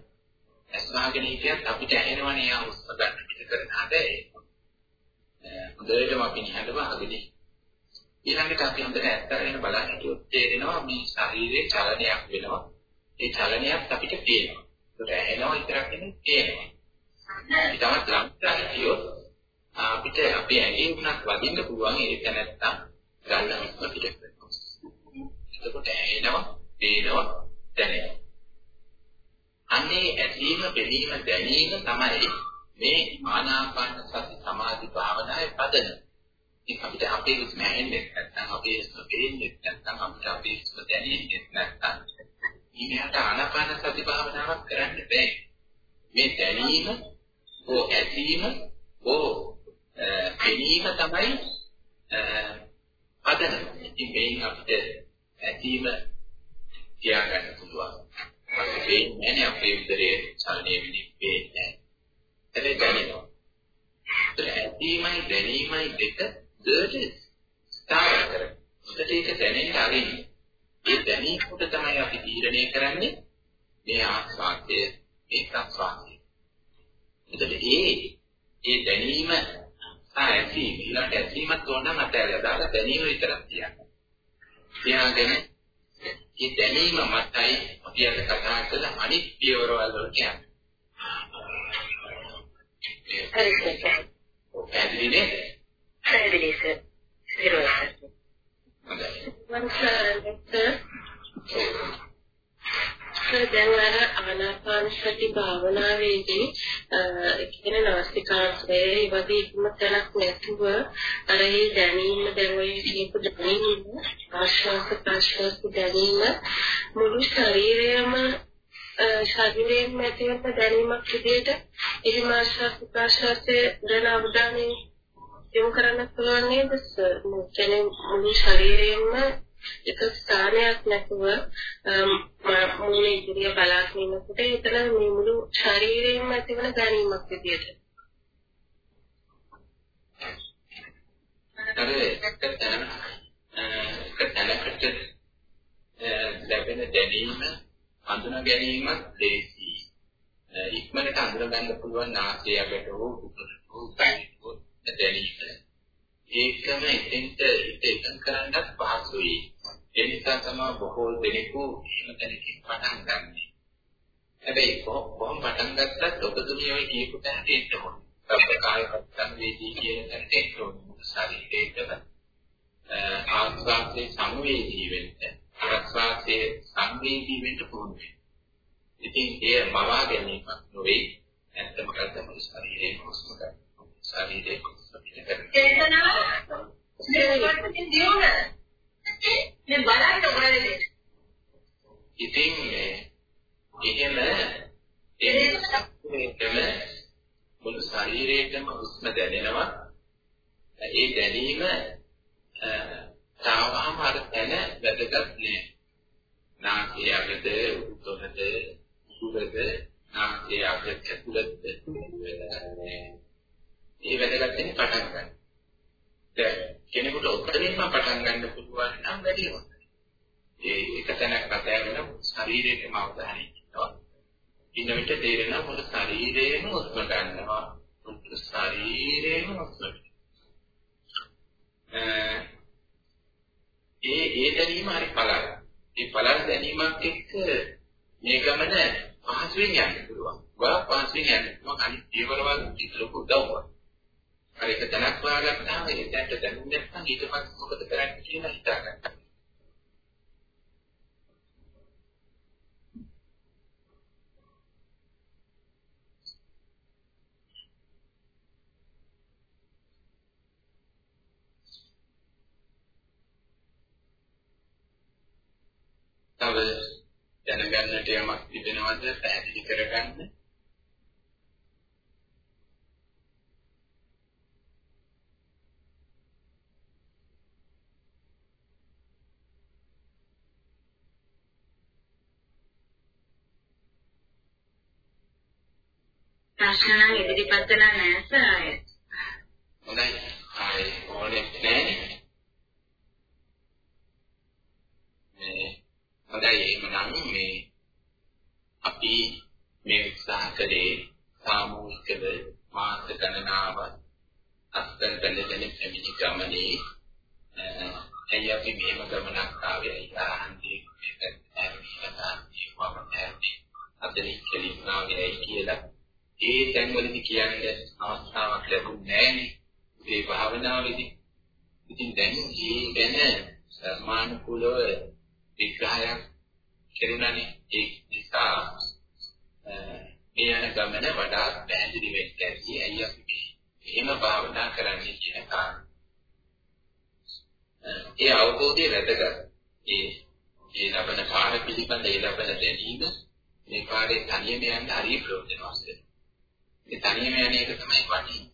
ඇස්වාගෙන හිටියත් අපිට ඇහෙනවනේ ආ හුස්ම ගන්න පිට කරන හදේ. හොඳටම අපි නිහඬව අහගෙන ඊළඟට අපි හොඳට ඇත්තගෙන බලන්න හිටියොත් තේරෙනවා මේ ශරීරයේ චලනයක් වෙනවා. ඒ චලනයත් අපිට පේනවා. ඒකට ඇහෙනවා විතරක් නෙමෙයි පේනවා. ඊටමත් ලංකා හිටියොත් අපිට අපේ ඇඟේ උනත් වදින්න පුළුවන් ඒක නැත්තම් ගන්න හුස්ම පිට කරනවා. එතකොට ඇහෙනවා, පේනවා, දැනෙනවා. අන්නේ ඇසීම, පෙනීම, දැනීම තමයි මේ ආනාපාන සති සමාධි භාවනාවේ පදනම. ඉතින් අපිට අපේ හුස්ම ඇහෙන්නේ නැත්නම් අපේ හුස්ම පේන්නේ නැත්නම් අපිට අපේ හුස්ම දැනෙන්නේ නැත්නම් ඊමහට ආනාපාන සති භාවනාවක් කරන්න බෑ. මේ දැනීම, ඕ ඇසීම, ඕ පෙනීම තමයි හදනවා. ඉතින් මේන් අපිට ඇතිව තියාගන්න පුළුවන්. අපිට වෙන්නේ නැහැ අපේ උදරයේ චලනය වෙන්නේ නැහැ. ඒක දැනෙනවා. ඇතිමයි දැනීමයි දෙක දෙට ස්ථාවර කරගන්න. ඒක දැනෙන්න ආරින්නේ. ඒ දැනීමකට තමයි අපි තීරණය කරන්නේ මේ ආස්වාදයේ මේ ප්‍රස්වාදයේ. එතකොට ඒ ඒ දැනීම ඇසීම ඊළඟට ඇසීමත් ඕන නම් අතහැරලා දාලා දැනීම විතරක් තියන්න. තියාගෙන මේ දැනීම මතයි අපි අද කතා කළ අනිත් පියවරවල් වලට යන්න. හරි සර්. පැහැදිලි නේද? පැහැදිලි සර්. හොඳයි. දැන් අර ආනාපාන සති භාවනාවේදී ඒ කියන්නේ නාස්තිකාංශයේ වගේ ඉක්මතලක් නැතුව අර ඒ දැනීම දැන් ඔය කියපු දැනීම ආශ්වාස ප්‍රශ්වාස දැනීම මුළු ශරීරයම ශරීරයෙන් ඇතිවෙන දැනීමක් විදිහට එහෙම ආශ්වාස ප්‍රශ්වාසයේ දැන අවධානය යොමු කරන්න පුළුවන් නේද? කියන්නේ මුළු ශරීරයෙන්ම එක ස්ථානයක් නැතුව මූල ඉදිරිය බලාගෙන ඉන්නකොට එතන මේ මුළු ශරීරයෙන්ම ඇතිවන දැනීමක් විදියට. අර එක තැන එක තැනකට ලැබෙන දැනීම හඳුනා ගැනීමත් ලේසි. ඉක්මනට හඳුනා ගන්න පුළුවන් නාසයකට හෝ උකුලට හෝ කයට දැනීම. ඒකම එතෙන්ට එකඟ කරන්නත් පහසුයි. ඒ නිසා තමයි බොහෝ දෙනෙකු එහෙම දැනකින් පටන් ගන්නෙ. හැබැයි කොහොම පටන් ගත්තත් ඔබතුමිය ඔය කියපු තැනට එන්න ඕනේ. සබ්බකාය සංවේදී කියන තැනට එන්න ඕනේ. ශරීරයේම ආස්වාදයේ සංවේදී වෙන්න, ප්‍රස්වාදයේ සංවේදී වෙන්න පුළුවන්. ඉතින් ඒ මවා ගැනීමක් නොවේ. ඇත්තම කරදම ශරීරයේ හුස්ම ගන්න. ශරීරයේ චේතනාව දෙවර්තකින් දියුණ මේ බලන්න ඔයාලේ ඉතින් එහෙම ඒකම මුළු ශරීරයේම හුස්ම දැනෙනවා. ඒ දැනීම තාවම අර තැන වැදගත් නෑ. නාසය අගද උඩුතොනද උඩද නාසය අග ඇතුළත ඒ වැදගත් වෙන්නේ පටන් ගන්න. දැන් කෙනෙකුට ඔතනින්ම පටන් ගන්න පුළුවන් නම් වැඩි හොඳයි. ඒ එක තැනක් අතහැරගෙන ශරීරයේම අවධානය යොමුනවා. ඉන්න විට තේරෙනවා මුළු ශරීරයේම හුස්ම ගන්නවා. මුළු ශරීරයේම හුස්ම ඒ ඒ දැනීම හරි පළල්. ඒ පළල් දැනීමක් එක්ක මේ ගමන පහසුවෙන් යන්න පුළුවන්. ගොඩක් පහසුවෙන් යන්න පුළුවන් අනිත් දේවල් වල ලොකු උදව්වක්. අර එක තැනක් හොයාගත්තාම ඒ තැනට දැනුම් නැත්නම් ඊට පස්සේ මොකද කරන්නේ කියලා හිතා ගන්න. තව දැනගන්නට යමක් තිබෙනවද පැහැදිලි කරගන්න ප්‍රශ්න නම් ඉදිරිපත් වෙලා නැහැ සර් ආයෙත්. හොඳයි. ආයෙ ඕනේ නැහැ. මේ හොඳයි එහෙමනම් මේ අපි මේ උත්සාහ කළේ සාමූහිකව මාස ගණනාවක් අස්තර බැලගෙන පැමිණි ගමනේ ඇයි අපි මෙහෙම ගමනක් ආවේ ආහන්දී මේක ඇවිල්ලා තියෙනවා මම අදලින් කෙලින්නාවේ කියලා ඒ තැන්වලදී කියන්නේ අවස්ථාවක් ලැබුණේ නැහැනේ. ඒ භාවනාවේදී. ඉතින් දැන් මේ ගැන සම්මානුකූලව විග්‍රහයක් කෙරුණානේ. ඒ නිසා මේ යන ගමන වඩා පැහැදිලි වෙන්න ඇති. ඇයි අපි එහෙම භාවනා කරන්නේ කියන කාරණා. ඒ අවබෝධය වැදගත්. ඒ ඒ ලබන පාර පිළිබඳ ඒ ලබන දැනීම මේ පාරේ තනියම යන්න හරිය ප්‍රයෝජනවත්. ඒ තනියම යන එක තමයි වටින්නේ.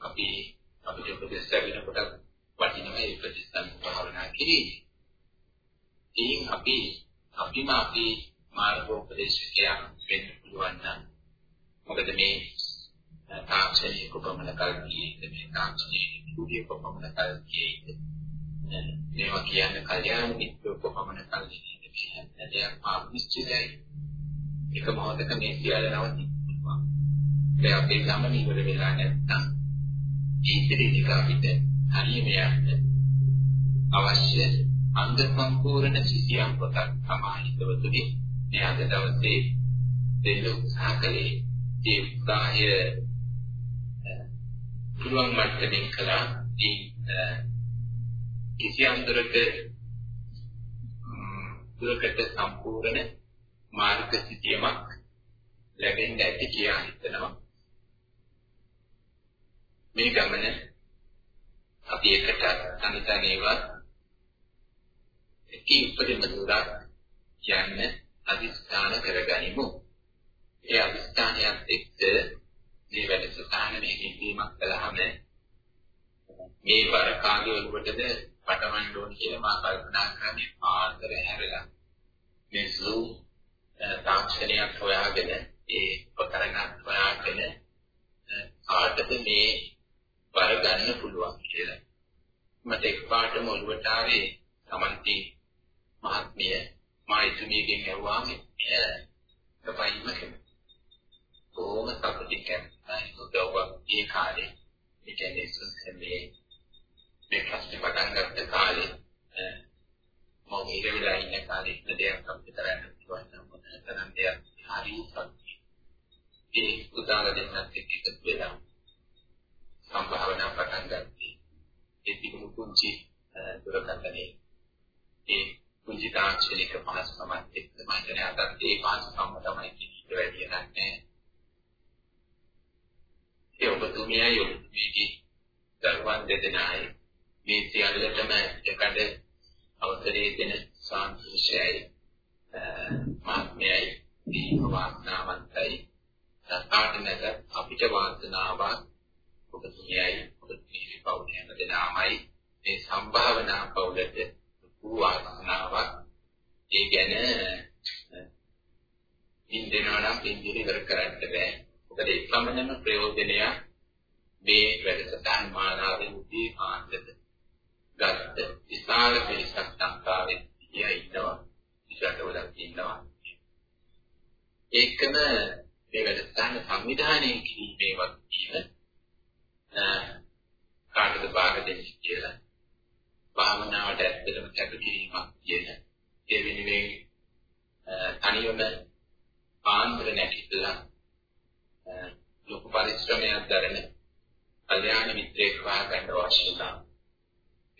අපි අපිට උපදෙස් ලැබෙනකොට වටිනවා ඒ ප්‍රතිස්ථාන භාවනා කිරීම. එයින් අපි අපිම අපි මාර්ගෝපදේශකයන් වෙන්න පුළුවන් නම් මොකද මේ තාක්ෂණික කොපමණ කල් ගියේද මේ තාක්ෂණික කුඩිය කොපමණ කල් ගියේද මේවා කියන්නේ කල්යාණ මිත්‍රෝ කොපමණ කල් ගියේද මේ දෙයක් මා නිශ්චිතයි එක මොහොතක මේ සියල්ල නවතින දැන් අපේ ගමන ඉවර වෙලා නැත්නම් ඉතිරි ටික අපිට හරියම යන්න අවශ්‍ය අංග සම්පූර්ණ සිසියම් පොතක් තමයි හිතවතුනි මේ අද දවසේ දෙන්න උත්සාහ කළේ ඒ උත්සාහය පුළුවන් මට්ටමින් කළා. කිසි අන්දරක දුරකට සම්පූර්ණ මාර්ග සිතියමක් ලැබෙන්න ඇති කියලා හිතනවා. මේ ගමන අපි එකට අනිතනේවත් එකී උපරිම දුරක් යන්න අදිස්ථාන කරගනිමු. ඒ අදිස්ථානයත් එක්ක මේ වැඩසටහන මේකෙන් දීමක් කළාම මේ වර කාගේ ඔළුවටද පටවන්න ඕන කියලා මා කල්පනා කරන්නේ ආන්තර හැරලා මේ Zoom තාක්ෂණයක් හොයාගෙන ඒ උපකරණත් හොයාගෙන කාටද මේ වර ගන්න පුළුවන් කියලා මට එකපාරටම ඔළුවට ආවේ සමන්ති මහත්මිය මා ඉතුමියගෙන් ඇහුවා මේ තපයිම කෙනෙක් කොහොම සතුටින් කැමති උදව්වක් ඒ කාලේ ඒ කියන්නේ සුසෙමේ මේ ප්‍රශ්නේ පටන් ගත්ත කාලේ මම ඉර වෙලා ඉන්න කාලේ ඉන්න දෙයක් අපිට කරන්න පුළුවන් නම් මොනතරම් දෙයක් හරි සත්‍ය. ඒ උදාල දෙන්නත් එක්ක එකතු වෙලා සම්භාවනා පටන් ගත්තී. ඒ තිබුණු කුංචි දුරකථනයේ ඒ කුංචි තාක්ෂණික පහසුකමත් එක්ක මම හිතන්නේ අදත් ඒ පහසුකම තමයි කිසිට වැඩි නැහැ. ඒ ඔබතුමියයි ඔබතුමීගේ දරුවන් දෙදෙනායි මේ සියල්ලටම එකඩ අවසරය දෙන සාන්තිශයයි මාත්මයයි දීම වාසනාවන්තයි සත්‍යාට නැත. අපිට වාසනාවක් ඔබතුමියයි ඔබතුමීගේ පවුලේ හැම දෙනාමයි මේ සම්භාවනා පවුලට වූ වාසනාවක්. ඒ ගැන ඉන්දිනවා නම් ඉන්දිරි ඉවර කරන්න බෑ. මොකද ඒ සම්බන්ධම ප්‍රයෝජනය මේ වැඩසටහන් මාලාවෙන්දී ආන්දද ගත්ත විශාල පිරිසක් ලංකාවේ ඉතියා ඉන්නවා. විශාලවලක් ඉන්නවා. ඒකම මේ වැඩසටහන සංවිධානය කිරීමේ වගකීම කාටද බාර දෙන්නේ කියලා භාවනාවට ඇත්තටම කැපකිරීමක් කියන ඒ වෙනුවෙන් තනියම ආන්දර නැතිලා ලොකු පරිශ්‍රමයක් දරන කල්යාණ මිත්‍රයෙක් හොයාගන්න අවශ්‍යතාව.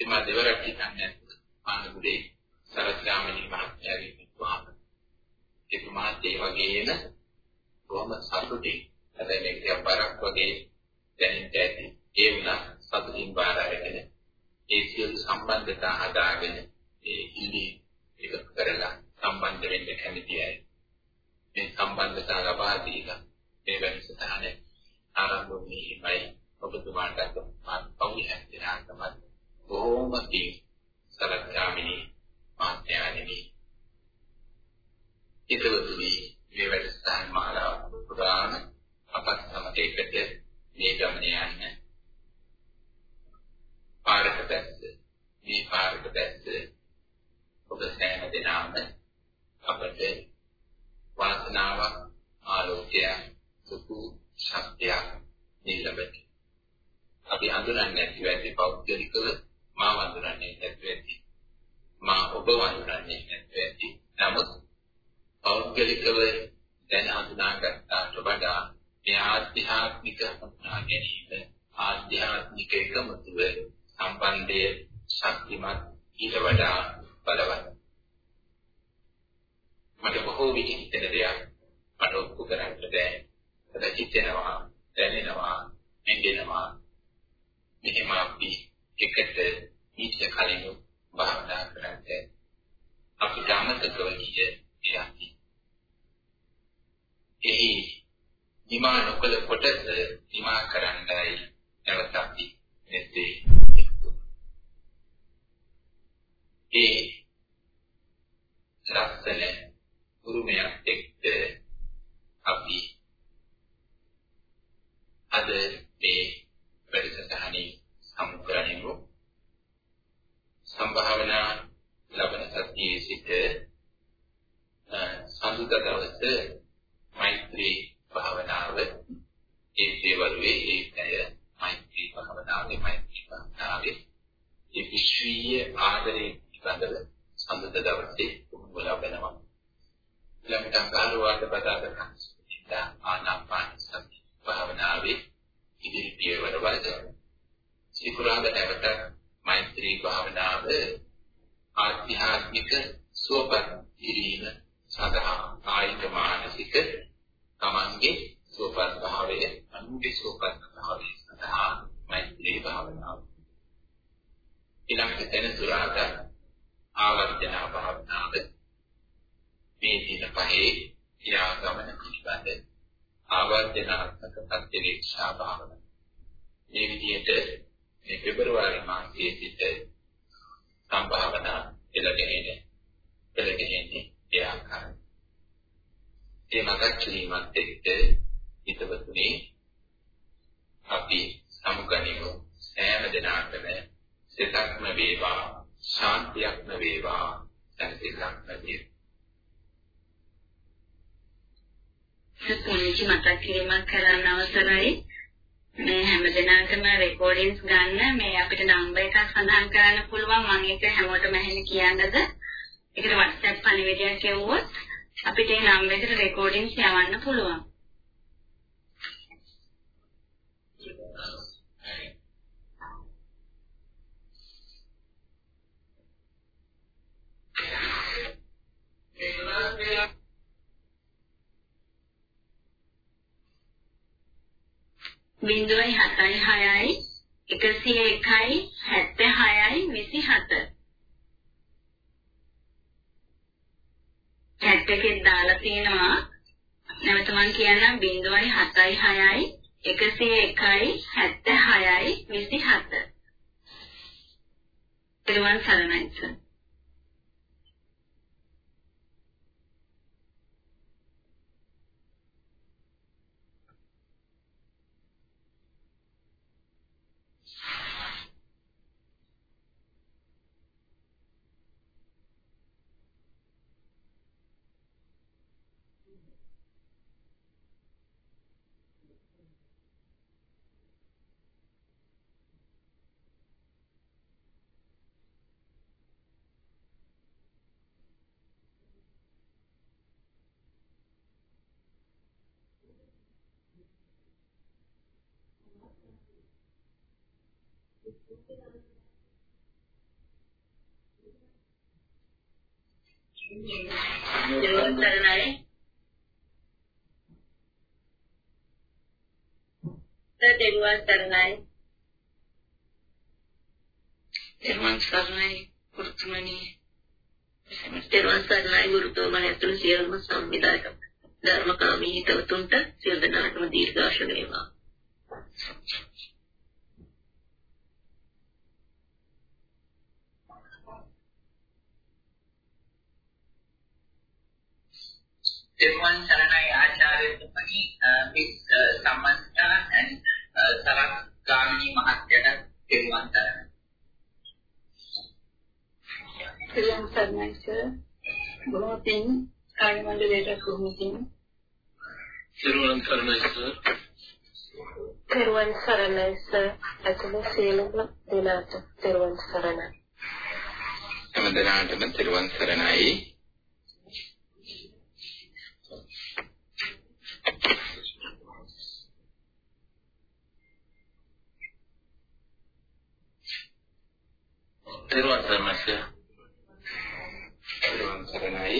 එමා දෙවරක් හිතන්නේ ආනන්දේ සරත්ගාමිනී මහත්මයාගේ විද්වාන. එතුමාත් ඒ වගේම කොහොම සතුටින් හැබැයි මේක අපරක් වගේ දැනෙන්න ඇති. ඒ වුණා සතුටින් බාර අරගෙන ඒ සියලු සම්බන්ධතා හදාගෙන ඒ ඉලි එකතු කරලා සම්බන්ධ වෙන්න කැමති අය. මේ සම්බන්ධතා ලබා දීලා මේ වැඩසටහන ආරම්භ වීමයි ඔබතුමාට පෞලි හැදෙනාටම බොහොම පිං සලක්කාමිනී මාත්‍යානිනි ඉතවතුනි මේ වැඩසටහන් මාලාව පුරාම අපත් සමතේකට මේ ගමනේ යන්න පාරක දැස්ස මේ පාරක දැස්ස ඔබ සෑම දිනම අපට වාසනාවක් ආලෝකයක් සුඛ ශක්තියක් නිලබති. අපි හඳුනන්නේ නැතිව ඇති පෞද්ගලිකව මා වඳුනන්නේ නැතිව ඇති. මා ඔබ වඳුනන්නේ නැතිව ඇති. නමුත් පෞද්ගලිකව දැන හඳුනාගත්තාට වඩා මේ ආධ්‍යාත්මික හඳුනා ගැනීම ආධ්‍යාත්මික එකමුතුව සම්බන්ධය ශක්තිමත් ඊට වඩා බලවත්. මට බොහෝ විට හිතෙන දෙයක් මට ඔප්පු කරන්න බෑ. අද හිතෙනවා, දැනෙනවා, ඇඟෙනවා. මෙහෙම අපි එකට ඊට කලින් භාවනා කරන්නේ අපිට අමතකව ගිය එයයි. එහි නිමා නොකල කොටස නිමා කරන්නයි නැවත අපි මෙතේ ඒ ලස්සන උරුමයක් එක්ක අපි අද මේ වැඩසටහනේ සම්පූර්ණයෙන්ම සම්භාවනා ලබන සතියේ සිට සඳුදා දවසේ මෛත්‍රී භාවනාව ඒ දේවලුවේ ඒකය මෛත්‍රී භාවනාවේ මෛත්‍රී භාවනාවේ ඒ විශ්වීය ආදරේ පිළිබඳව සඳුදා දවසේ උඹ ලබනවා ළඟට අඟහරුවාට බදාද කන්සිතා ආනාපාන සති භාවනාවේ ඉදිරි පියවර වලට සිකුරාද නැවත මෛත්‍රී භාවනාව ආධ්‍යාත්මික සුවපත් කිරීම සඳහා කායික මානසික තමන්ගේ සුවපත් භාවය අනුගේ සුවපත් භාවය සඳහා මෛත්‍රී භාවනාව. ඊළඟට දැන සුරාට ආවර්ජන භාවනාව. මේ දින පහේ යාගමන පිළිබඳ ආවර්ජනාත්මක ප්‍රතිවීක්ෂා භාවනාව. මේ විදිහට මේ පෙබරවාරි මාසයේ සිට සම්භාවනා එළගෙන්නේ එළගෙන්නේ ඒ ආකාරයි. ඒ මතක් කිරීමත් එක්ක හිතවතුනි අපි සමුගනිමු. සෑම දිනකටම සිතක්ම වේවා ශාන්තියක්ම වේවා සැනසෙල්ලක්ම වේවා. සතුන්චි මතක් කිරීමක් කරන්න අවසරයි. මේ හැමදෙනාටම රෙකෝඩින්ග්ස් ගන්න මේ අපිට නම්බර් එකක් සඳහන් කරන්න පුළුවන්. මම ඒක හැමෝටම ඇහෙන්න කියන්නද? ඒකට WhatsApp පණිවිඩයක් යවුවොත් අපිට ඒ නම්බර් එකට රෙකෝඩින්ග්ස් යවන්න පුළුවන්. බිඳුවයි 7යි 6යි 101යි 76යි 27 chat එකේ දාලා තියෙනවා නැවත මම කියන්නම් බිඳුවයි 7යි 6යි 101යි 76යි 27 පිරුවන් සරණයි. සර් දෙවන් සරණයි. දෙවන් සරණයි. දෙවන් සරණයි ගුරුතුමනි. දෙවන් සරණයි ගුරුතුමනි ඇතුළු සියලුම සංවිධායක ධර්මකාමී හිතවතුන්ට සියලු දෙනාටම දීර්ඝාෂ වේවා. Devan Saranai Acharya Tupani, uh, Miss uh, Samantha and uh, Sarat Gamini Mahatyana Devan Saranai. Devan Saranai sir, බොහෝ පින් කාර්ය මණ්ඩලයට කොහොම පින් සිරුවන් සරණයි සර්. තෙරුවන් සරණයි සර්. අතන සියලුම දෙනාට තෙරුවන් සරණයි. හැම දිනාටම තෙරුවන් සරණයි. තෙරුවන් සරණයි සර්. තෙරුවන් සරණයි.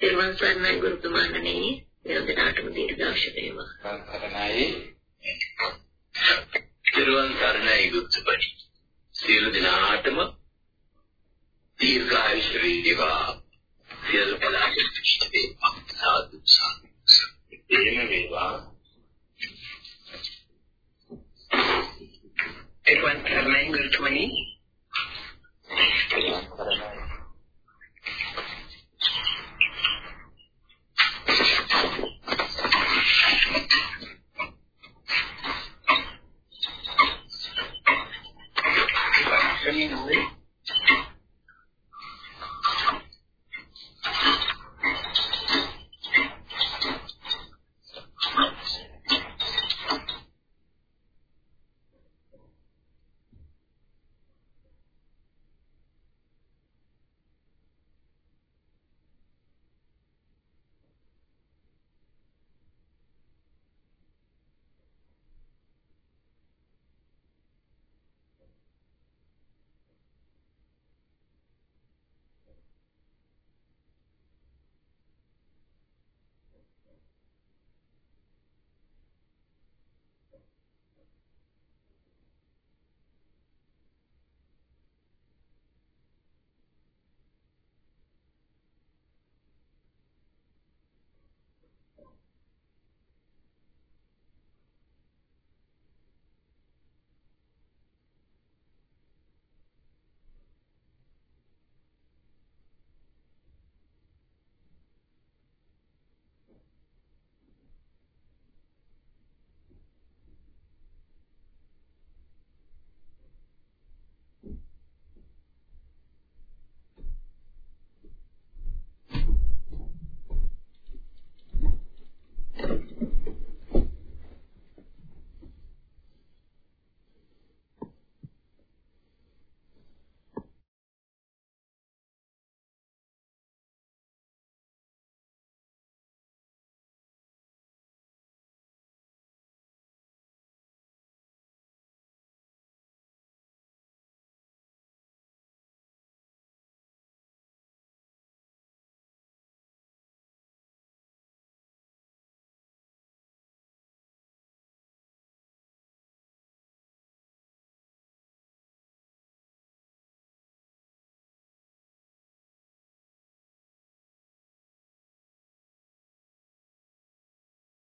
තෙරුවන් සරණයි ගුරුතුමාණනි සියලු දෙනාටම දීර්ඝාෂ වේවා. සරණයි. තෙරුවන් සරණයි ගුරුතුමනි. සියලු දෙනාටම දීර්ඝායුෂ වේවා. සියලු බලාපොරොත්තු ඉෂ්ට වේවා. සාදු සාදු. එහෙම වේවා. Devan Saranai Gurtumani. තෙරුවන් සරණයි. Devan